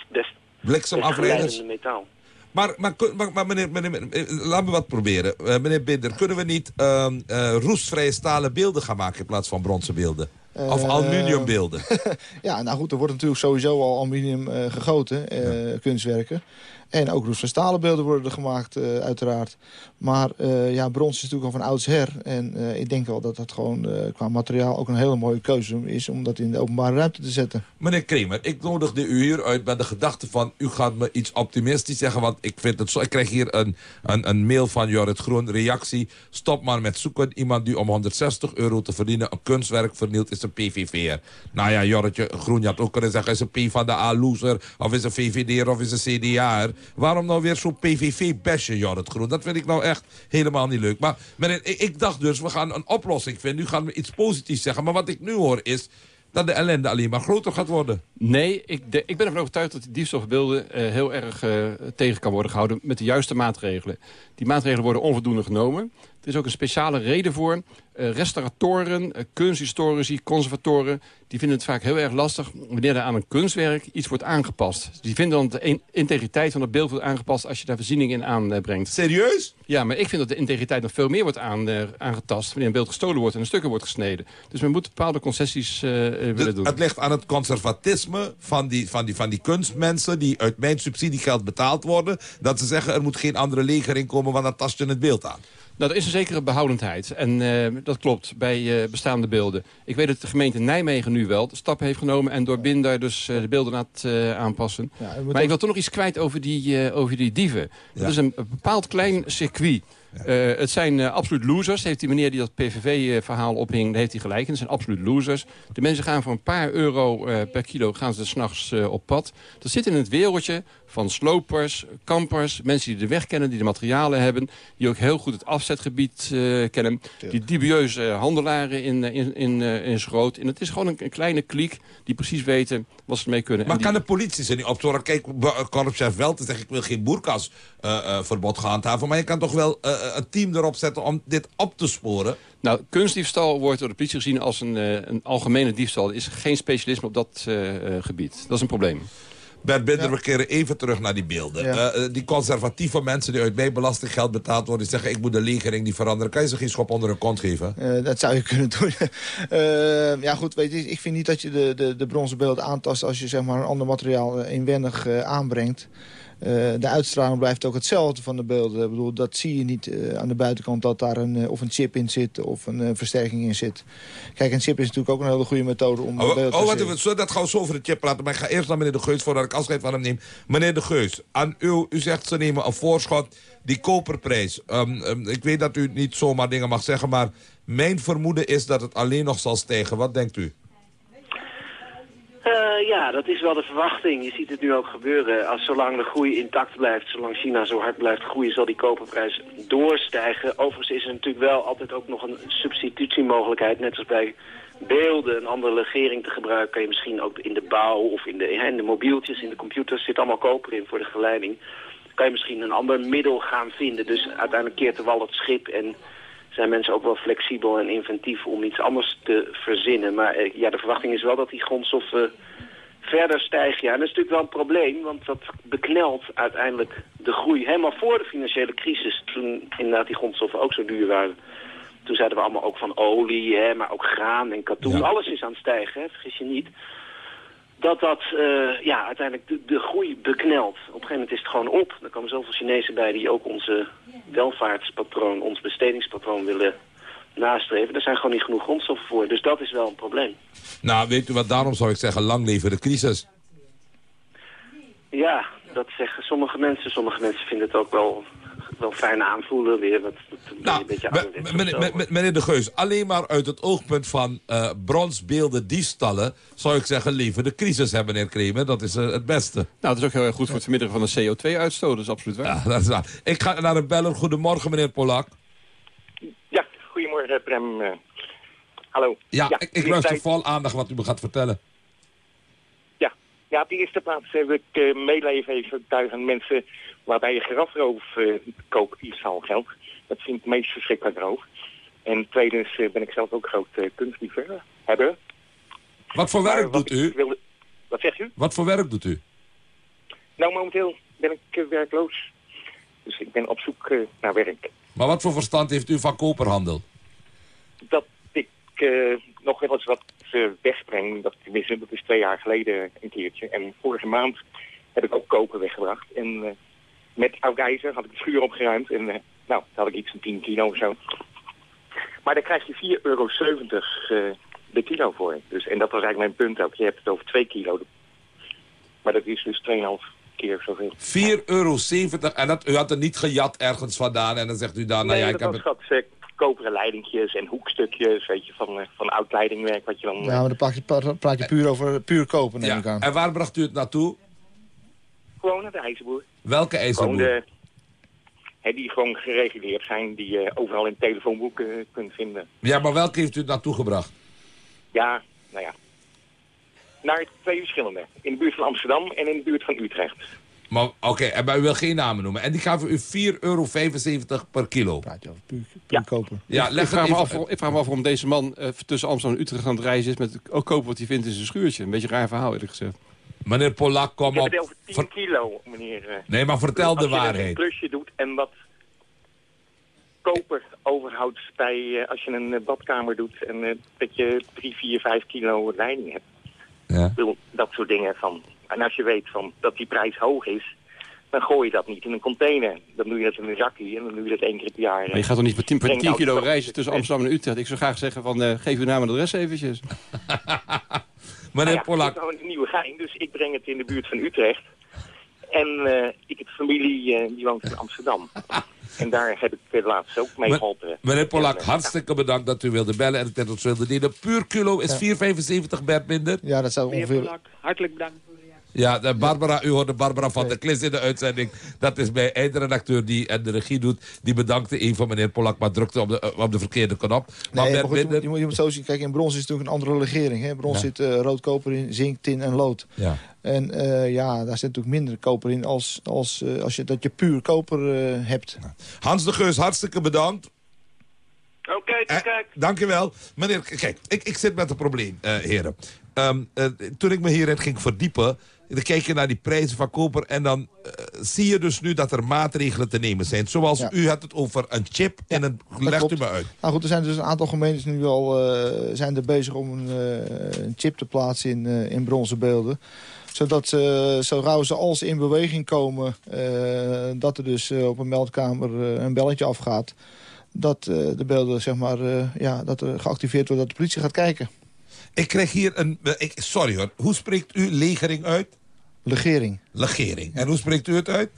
Bliksemafleiders? metaal. Maar, maar, maar, maar meneer, meneer, meneer, eh, laten we wat proberen. Eh, meneer Binder, kunnen we niet ehm, eh, roestvrije stalen beelden gaan maken in plaats van bronzen beelden? Of Eh, aluminiumbeelden? *laughs* Ja, nou goed, er wordt natuurlijk sowieso al aluminium eh, gegoten, eh, kunstwerken. En ook roest- stalen beelden worden er gemaakt, eh, uiteraard. Maar eh, ja, brons is natuurlijk al van oudsher. En eh, ik denk wel dat dat gewoon qua materiaal ook een hele mooie keuze is... om dat in de openbare ruimte te zetten. Meneer Kremer, ik nodigde u hier uit met de gedachte van... u gaat me iets optimistisch zeggen, want ik vind het zo... Ik krijg hier een, een, een mail van Jorrit Groen, reactie... stop maar met zoeken. Iemand die om 160 euro te verdienen een kunstwerk vernielt... is een PVV'er. Nou ja, Jorritje Groen, je had ook kunnen zeggen... is een P van de A-loser, of is een VVD'er, of is een CDA'er. Waarom nou weer zo'n PVV-basje, Jorrit Groen? Dat vind ik nou echt helemaal niet leuk. Maar ik, dacht dus, we gaan een oplossing vinden. Nu gaan we iets positiefs zeggen. Maar wat ik nu hoor is dat de ellende alleen maar groter gaat worden. Nee, ik, ik ben ervan overtuigd dat die diefstalbeelden eh, heel erg eh, tegen kan worden gehouden met de juiste maatregelen. Die maatregelen worden onvoldoende genomen. Er is ook een speciale reden voor. Eh, restauratoren, eh, kunsthistorici, conservatoren... die vinden het vaak heel erg lastig wanneer er aan een kunstwerk iets wordt aangepast. Die vinden dan de in- integriteit van het beeld wordt aangepast... als je daar voorziening in aanbrengt. Serieus? Ja, maar ik vind dat de integriteit nog veel meer wordt aan, eh, aangetast... wanneer een beeld gestolen wordt en in stukken wordt gesneden. Dus men moet bepaalde concessies willen Dus doen. het ligt aan het conservatisme van die, van, die, van die kunstmensen... die uit mijn subsidiegeld betaald worden. Dat ze zeggen, er moet geen andere legering komen... want dan tast je het beeld aan. Nou, er is een zekere behoudendheid. En eh, dat klopt bij eh, bestaande beelden. Ik weet dat de gemeente Nijmegen nu wel de stap heeft genomen... en door Binder dus eh, de beelden laat aanpassen. Ja, maar ook- ik wil toch nog iets kwijt over die, over die dieven. Dat is een bepaald klein circuit. Het zijn absoluut losers. Heeft die meneer die dat PVV-verhaal ophing, heeft hij gelijk. En het zijn absoluut losers. De mensen gaan voor een paar euro per kilo gaan ze s'nachts op pad. Dat zit in het wereldje van slopers, kampers, mensen die de weg kennen, die de materialen hebben, die ook heel goed het afzetgebied eh, kennen, die dubieuze handelaren in, eh, in, in, eh, in Schroot. En het is gewoon een, een kleine kliek die precies weten wat ze ermee kunnen. Maar die- kan de politie ze niet opsporen? Kijk, korpschef Welten zegt, ik wil geen boerkasverbod gehandhaven... maar je kan toch wel een team erop zetten om dit op te sporen? Nou, kunstdiefstal wordt door de politie gezien als een, een algemene diefstal. Er is geen specialisme op dat gebied. Dat is een probleem. Bert Binder, we keren even terug naar die beelden. Eh, die conservatieve mensen die uit mijn belastinggeld betaald worden... die zeggen, ik moet de legering niet veranderen. Kan je ze geen schop onder hun kont geven? Eh, dat zou je *laughs* kunnen doen. Eh, ja goed, weet je, ik vind niet dat je de, de, de bronzen beeld aantast... als je zeg maar, een ander materiaal inwendig aanbrengt. Eh, de uitstraling blijft ook hetzelfde van de beelden. Ik bedoel, dat zie je niet eh, aan de buitenkant dat daar een, eh, of een chip in zit... of een versterking in zit. Kijk, een chip is natuurlijk ook een hele goede methode om Oh, oh te wat zien. we dat gaan we zo over de chip praten. Maar ik ga eerst naar meneer De Geus voordat ik afscheid van hem neem. Meneer De Geus, aan u, u zegt ze nemen een voorschot. Die koperprijs. Ehm, ehm, ik weet dat u niet zomaar dingen mag zeggen, maar mijn vermoeden is dat het alleen nog zal stijgen. Wat denkt u? Eh, ja, dat is wel de verwachting. Je ziet het nu ook gebeuren. Als zolang de groei intact blijft, zolang China zo hard blijft groeien, zal die koperprijs doorstijgen. Overigens is er natuurlijk wel altijd ook nog een substitutiemogelijkheid, net als bij beelden een andere legering te gebruiken, kan je misschien ook in de bouw of in de, in de mobieltjes, in de computers zit allemaal koper in voor de geleiding. Kan je misschien een ander middel gaan vinden. Dus uiteindelijk keert de wal het schip en zijn mensen ook wel flexibel en inventief om iets anders te verzinnen. Maar eh, ja, de verwachting is wel dat die grondstoffen verder stijgen. Ja, en dat is natuurlijk wel een probleem, want dat beknelt uiteindelijk de groei. Helemaal voor de financiële crisis, toen inderdaad die grondstoffen ook zo duur waren. Toen zeiden we allemaal ook van olie, hè, maar ook graan en katoen. Alles is aan het stijgen, hè, vergis je niet. Dat dat eh, ja, uiteindelijk de, de groei beknelt. Op een gegeven moment is het gewoon op. Er komen zoveel Chinezen bij die ook onze welvaartspatroon, ons bestedingspatroon willen nastreven. Er zijn gewoon niet genoeg grondstoffen voor. Dus dat is wel een probleem. Nou, weet u wat, daarom zou ik zeggen, lang leven de crisis. Ja, dat zeggen sommige mensen. Sommige mensen vinden het ook wel, wel fijn aanvoelen weer. Wat, wat een beetje Meneer, De Geus, alleen maar uit het oogpunt van eh bronsbeelden diefstallen... zou ik zeggen, leven de crisis hebben, meneer Kremer. Dat is eh, het beste. Nou, het is ook heel erg goed voor het verminderen van de CO2-uitstoot. Dat is absoluut waar. Ja, dat is waar. Ik ga naar een beller. Goedemorgen, meneer Polak. Ja, goedemorgen Prem. Eh, hallo. Ja, ik, ik luister tijd- vol aandacht wat u me gaat vertellen. Ja, op de eerste plaats heb ik eh, meeleven even tuigen mensen waarbij je grafroof eh koopt diefstal geld. Dat vind ik het meest verschrikkelijk droog. En tweedens eh, ben ik zelf ook groot uh, kunstliefhebber. Hebben. Wat voor werk doet u? Wilde... Wat zegt u? Wat voor werk doet u? Nou, momenteel ben ik werkloos. Dus ik ben op zoek naar werk. Maar wat voor verstand heeft u van koperhandel? dat eh, nog wel eens wat wegbreng. Dat, tenminste, dat is twee jaar geleden een keertje. En vorige maand heb ik ook koper weggebracht. En eh, met oud ijzer had ik de schuur opgeruimd. En eh, nou, daar had ik iets van 10 kilo of zo. Maar daar krijg je 4,70 euro de kilo voor. Dus, en dat was eigenlijk mijn punt ook. Je hebt het over 2 kilo. Maar dat is dus 2,5 keer zoveel. 4,70 euro. En dat, u had er niet gejat ergens vandaan. En dan zegt u dan, nou ja, nee, ik dat heb was het... eh, koperen leidingjes en hoekstukjes, weet je, van, eh, van oud leidingwerk wat je dan... Ja, maar dan praat je, pra- praat je puur over puur kopen, neem ik aan. En waar bracht u het naartoe? Gewoon naar de ijzerboer. Welke ijzerboer? de, hè, die gewoon gereguleerd zijn, die je overal in telefoonboeken eh, kunt vinden. Ja, maar welke heeft u het naartoe gebracht? Ja, nou ja. Naar twee verschillende. In de buurt van Amsterdam en in de buurt van Utrecht. Maar Oké, en maar u wil geen namen noemen. En die gaven u 4,75 euro per kilo. Praat je over puur, puur kopen. Ja, ik, leg vraag me af, ik vraag me af waarom deze man eh, tussen Amsterdam en Utrecht aan het reizen is... met ook kopen wat hij vindt in zijn schuurtje. Een beetje een raar verhaal, eerlijk gezegd. Meneer Polak, Ik kom heb op. het over 10 kilo, meneer. eh. Nee, maar vertel de Als je een waarheid. klusje doet en wat koper overhoudt bij, eh, als je een badkamer doet... en eh, dat je 3, 4, 5 kilo leiding hebt. Ja. Ik bedoel, dat soort dingen van... En als je weet van, dat die prijs hoog is... dan gooi je dat niet in een container. Dan doe je dat in een zakje en dan doe je dat één keer per jaar. Maar je gaat toch niet met 10, per Breng 10 nou kilo reizen tussen Amsterdam en Utrecht? Ik zou graag zeggen van, eh, geef uw naam en adres eventjes. *laughs* Nou Meneer ja, Polak. Ik ben gewoon een nieuwe gein, dus ik breng het in de buurt van Utrecht. En eh, ik heb familie, eh, die woont in Amsterdam. en daar heb ik eh, laatst ook mee Me- geholpen. Meneer Polak, hartstikke bedankt dat u wilde bellen en het met ons wilde delen. Puur kilo is 4,75 Bert Binder. Ja, dat zou Meneer ongeveer... Polak, hartelijk bedankt. Ja, Barbara, u hoorde Barbara van der Klis in de uitzending. Dat is bij eindredacteur die en de regie doet. Die bedankte een van meneer Polak, maar drukte op de, eh, op de verkeerde knop. Maar Nee, Bert maar goed, je, Binder... moet, je, moet, je moet zo zien. Kijk, in brons is natuurlijk een andere legering. Hè? Brons Ja. zit eh, rood koper in, zink, tin en lood. Ja. En eh, ja, daar zit natuurlijk minder koper in als, als, als je, dat je puur koper eh, hebt. Hans de Geus, hartstikke bedankt. Oké, Eh, kijk. Dankjewel. Meneer, kijk, ik, ik zit met een probleem, eh, heren. Ehm, eh, toen ik me hierin ging verdiepen... dan kijk je naar die prijzen van koper... en dan eh, zie je dus nu dat er maatregelen te nemen zijn. Zoals Ja. u had het over een chip en een... Legt u me uit. Nou goed, er zijn dus een aantal gemeentes nu al eh, zijn er bezig om een, eh, een chip te plaatsen in, in bronzen beelden. Zodat ze, ze als in beweging komen, dat er dus op een meldkamer een belletje afgaat. Dat de beelden, zeg maar, ja, dat er geactiveerd wordt, dat de politie gaat kijken. Ik krijg hier een... Ik, sorry hoor, hoe spreekt u legering uit? Legering. Legering. En hoe spreekt u het uit?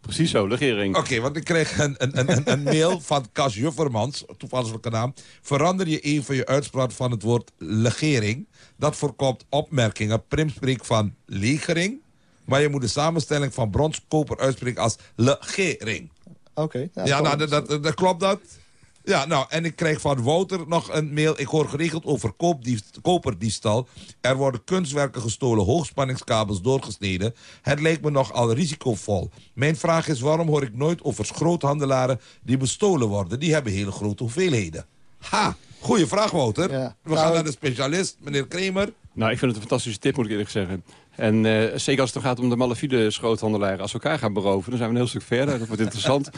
Precies zo, legering. Oké, want ik kreeg een, een, een, een- mail van Cas Juffermans, toevallige naam. Verander je even je uitspraak van het woord legering. Dat voorkomt opmerkingen. Prim spreekt van legering. Maar je moet de samenstelling van bronskoper uitspreken als legering. Oké. Ja, nou, dat, dat, dat- klopt dat? Ja, nou, en ik krijg van Wouter nog een mail. Ik hoor geregeld over koperdiefstal. Er worden kunstwerken gestolen, hoogspanningskabels doorgesneden. Het lijkt me nogal risicovol. Mijn vraag is, waarom hoor ik nooit over schroothandelaren die bestolen worden? Die hebben hele grote hoeveelheden. Ha, goeie vraag, Wouter. We gaan naar de specialist, meneer Kremer. Nou, ik vind het een fantastische tip, moet ik eerlijk zeggen. En eh, zeker als het gaat om de malafide schroothandelaren. Als we elkaar gaan beroven, dan zijn we een heel stuk verder. Dat wordt interessant.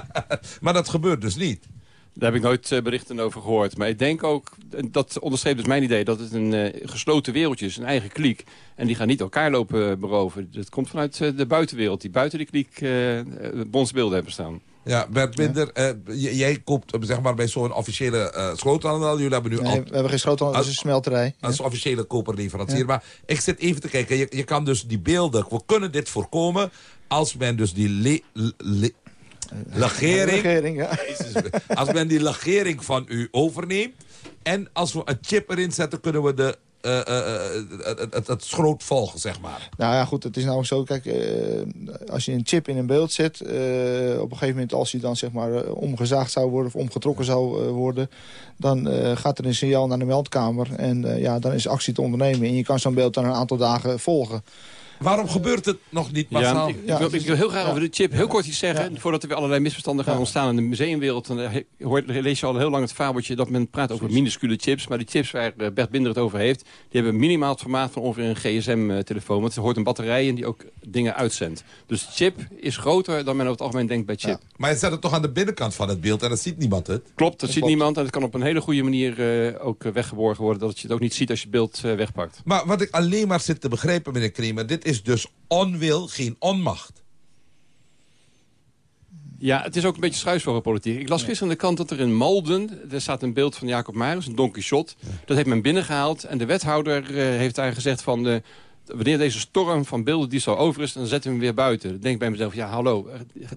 *laughs* maar dat gebeurt dus niet? Daar heb ik nooit eh, berichten over gehoord. Maar ik denk ook, dat onderstreept dus mijn idee... dat het een eh, gesloten wereldje is, een eigen kliek. En die gaan niet elkaar lopen eh, beroven. Dat komt vanuit de buitenwereld, die buiten die kliek eh eh, bonsbeelden hebben staan. Ja, Bert Binder, eh, j- jij koopt eh, zeg maar, bij zo'n officiële eh schroothandel. Jullie hebben nu Nee, al... we hebben geen schroothandel, het is een smelterij. Als officiële koperleverancier. Ja. Maar ik zit even te kijken. Je, je kan dus die beelden... We kunnen dit voorkomen als men dus die... Le, le- ja. Jezus, als men die legering van u overneemt... en als we een chip erin zetten... kunnen we de, eh, eh, eh, het, schroot volgen, zeg maar. Nou ja, goed, het is nou zo, kijk, als je een chip in een beeld zet... op een gegeven moment als die dan zeg maar omgezaagd zou worden... of omgetrokken zou worden... dan gaat er een signaal naar de meldkamer en ja, dan is actie te ondernemen. En je kan zo'n beeld dan een aantal dagen volgen. Waarom gebeurt het nog niet Ja, massaal? ik, ik wil, ik wil heel graag over de chip heel kort iets zeggen... voordat er weer allerlei misverstanden gaan ontstaan in de museumwereld. Dan eh, hoort, lees je al heel lang het fabeltje dat men praat over minuscule chips. Maar die chips waar eh, Bert Binder het over heeft... die hebben minimaal het formaat van ongeveer een gsm-telefoon. Want er hoort een batterij in die ook dingen uitzendt. Dus de chip is groter dan men over het algemeen denkt bij chip. Maar je zet het toch aan de binnenkant van het beeld en dan ziet niemand het? Klopt, dat ziet niemand. En het kan op een hele goede manier eh, ook weggeborgen worden... dat je het ook niet ziet als je het beeld eh, wegpakt. Maar wat ik alleen maar zit te begrijpen, meneer Kremer... dit is dus onwil, geen onmacht. Ja, het is ook een beetje struisvogelpolitiek. Ik las gisteren aan de kant dat er in Malden... er staat een beeld van Jacob Maris, een Don Quixote. Dat heeft men binnengehaald. En de wethouder eh, heeft daar gezegd van... eh, wanneer deze storm van beelden die zo over is... dan zetten we hem weer buiten. Dan denk ik bij mezelf, ja, hallo.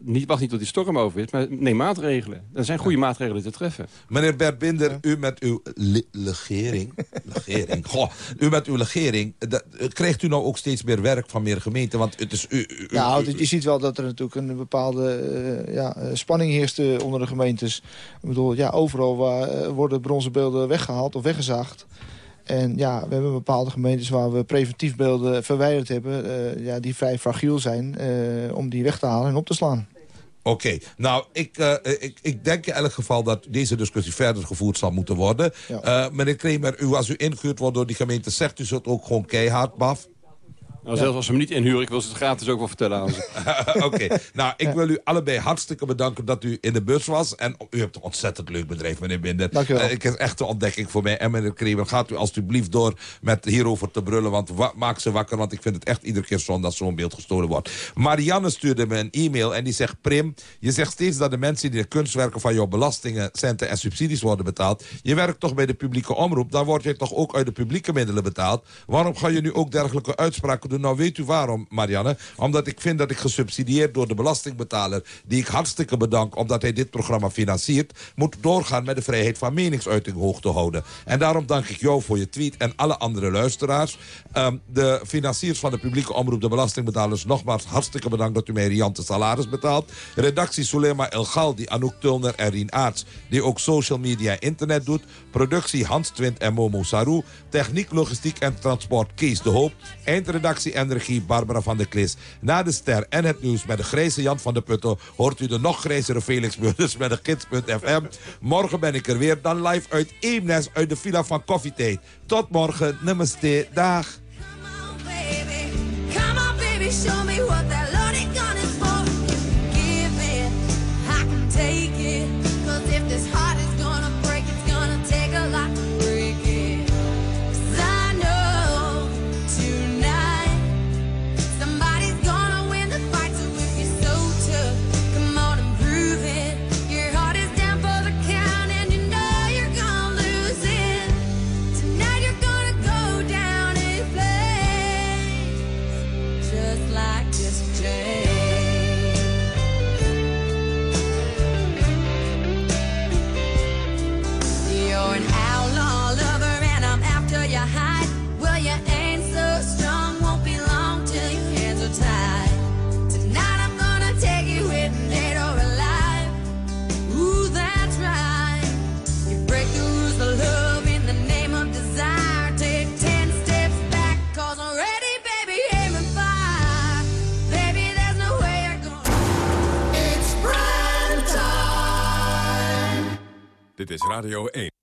Niet, wacht niet tot die storm over is, maar neem maatregelen. Er zijn goede maatregelen te treffen. Meneer Bert Binder, u met uw le- legering... *laughs* legering, goh, u met uw legering... dat- eh, krijgt u nou ook steeds meer werk van meer gemeenten? Want het is u... u- u- Nou, u- je ziet wel dat er natuurlijk een bepaalde eh, ja, eh, spanning heerst onder de gemeentes. Ik bedoel, ja, overal waar, worden bronzen beelden weggehaald of weggezaagd. En ja, we hebben bepaalde gemeentes waar we preventief beelden verwijderd hebben... eh, ja, die vrij fragiel zijn eh, om die weg te halen en op te slaan. Oké, nou, ik, eh, ik, ik denk in elk geval dat deze discussie verder gevoerd zal moeten worden. Eh, meneer Kremer, u, als u ingehuurd wordt door die gemeente, zegt u het ook gewoon keihard, baf? Nou, zelfs als we hem niet inhuren, ik wil ze het gratis ook wel vertellen aan ze. *laughs* Oké, nou, ik wil u allebei hartstikke bedanken dat u in de bus was. En u hebt een ontzettend leuk bedrijf, meneer Binder. Dank u wel. Eh, ik is echt een ontdekking voor mij. En meneer Kremer, gaat u alstublieft door met hierover te brullen. Want wa- maak ze wakker, want ik vind het echt iedere keer zonde dat zo'n beeld gestolen wordt. Marianne stuurde me een e-mail en die zegt... Prim, je zegt steeds dat de mensen die de kunstwerken van jouw belastingen, centen en subsidies worden betaald. Je werkt toch bij de publieke omroep. Dan word je toch ook uit de publieke middelen betaald. Waarom ga je nu ook dergelijke uitspraken doen? Nou, weet u waarom, Marianne? Omdat ik vind dat ik gesubsidieerd door de belastingbetaler... die ik hartstikke bedank omdat hij dit programma financiert... moet doorgaan met de vrijheid van meningsuiting hoog te houden. En daarom dank ik jou voor je tweet en alle andere luisteraars. Ehm, de financiers van de publieke omroep, de belastingbetalers... nogmaals hartstikke bedankt dat u mij riante salaris betaalt. Redactie Sulema El Galdi, Anouk Tulner en Rien Aarts... die ook social media en internet doet. Productie Hans Twint en Momo Sarou. Techniek, logistiek en transport Kees de Hoop. Eindredactie en regie Barbara van der Klis. Na de ster en het nieuws met de grijze Jan van der Putten... hoort u de nog grijzere Felix met de gids.fm. Morgen ben ik er weer, dan live uit Eemnes... uit de villa van Koffietijd. Tot morgen, namaste, dag. Come on, baby, Dit is Radio 1.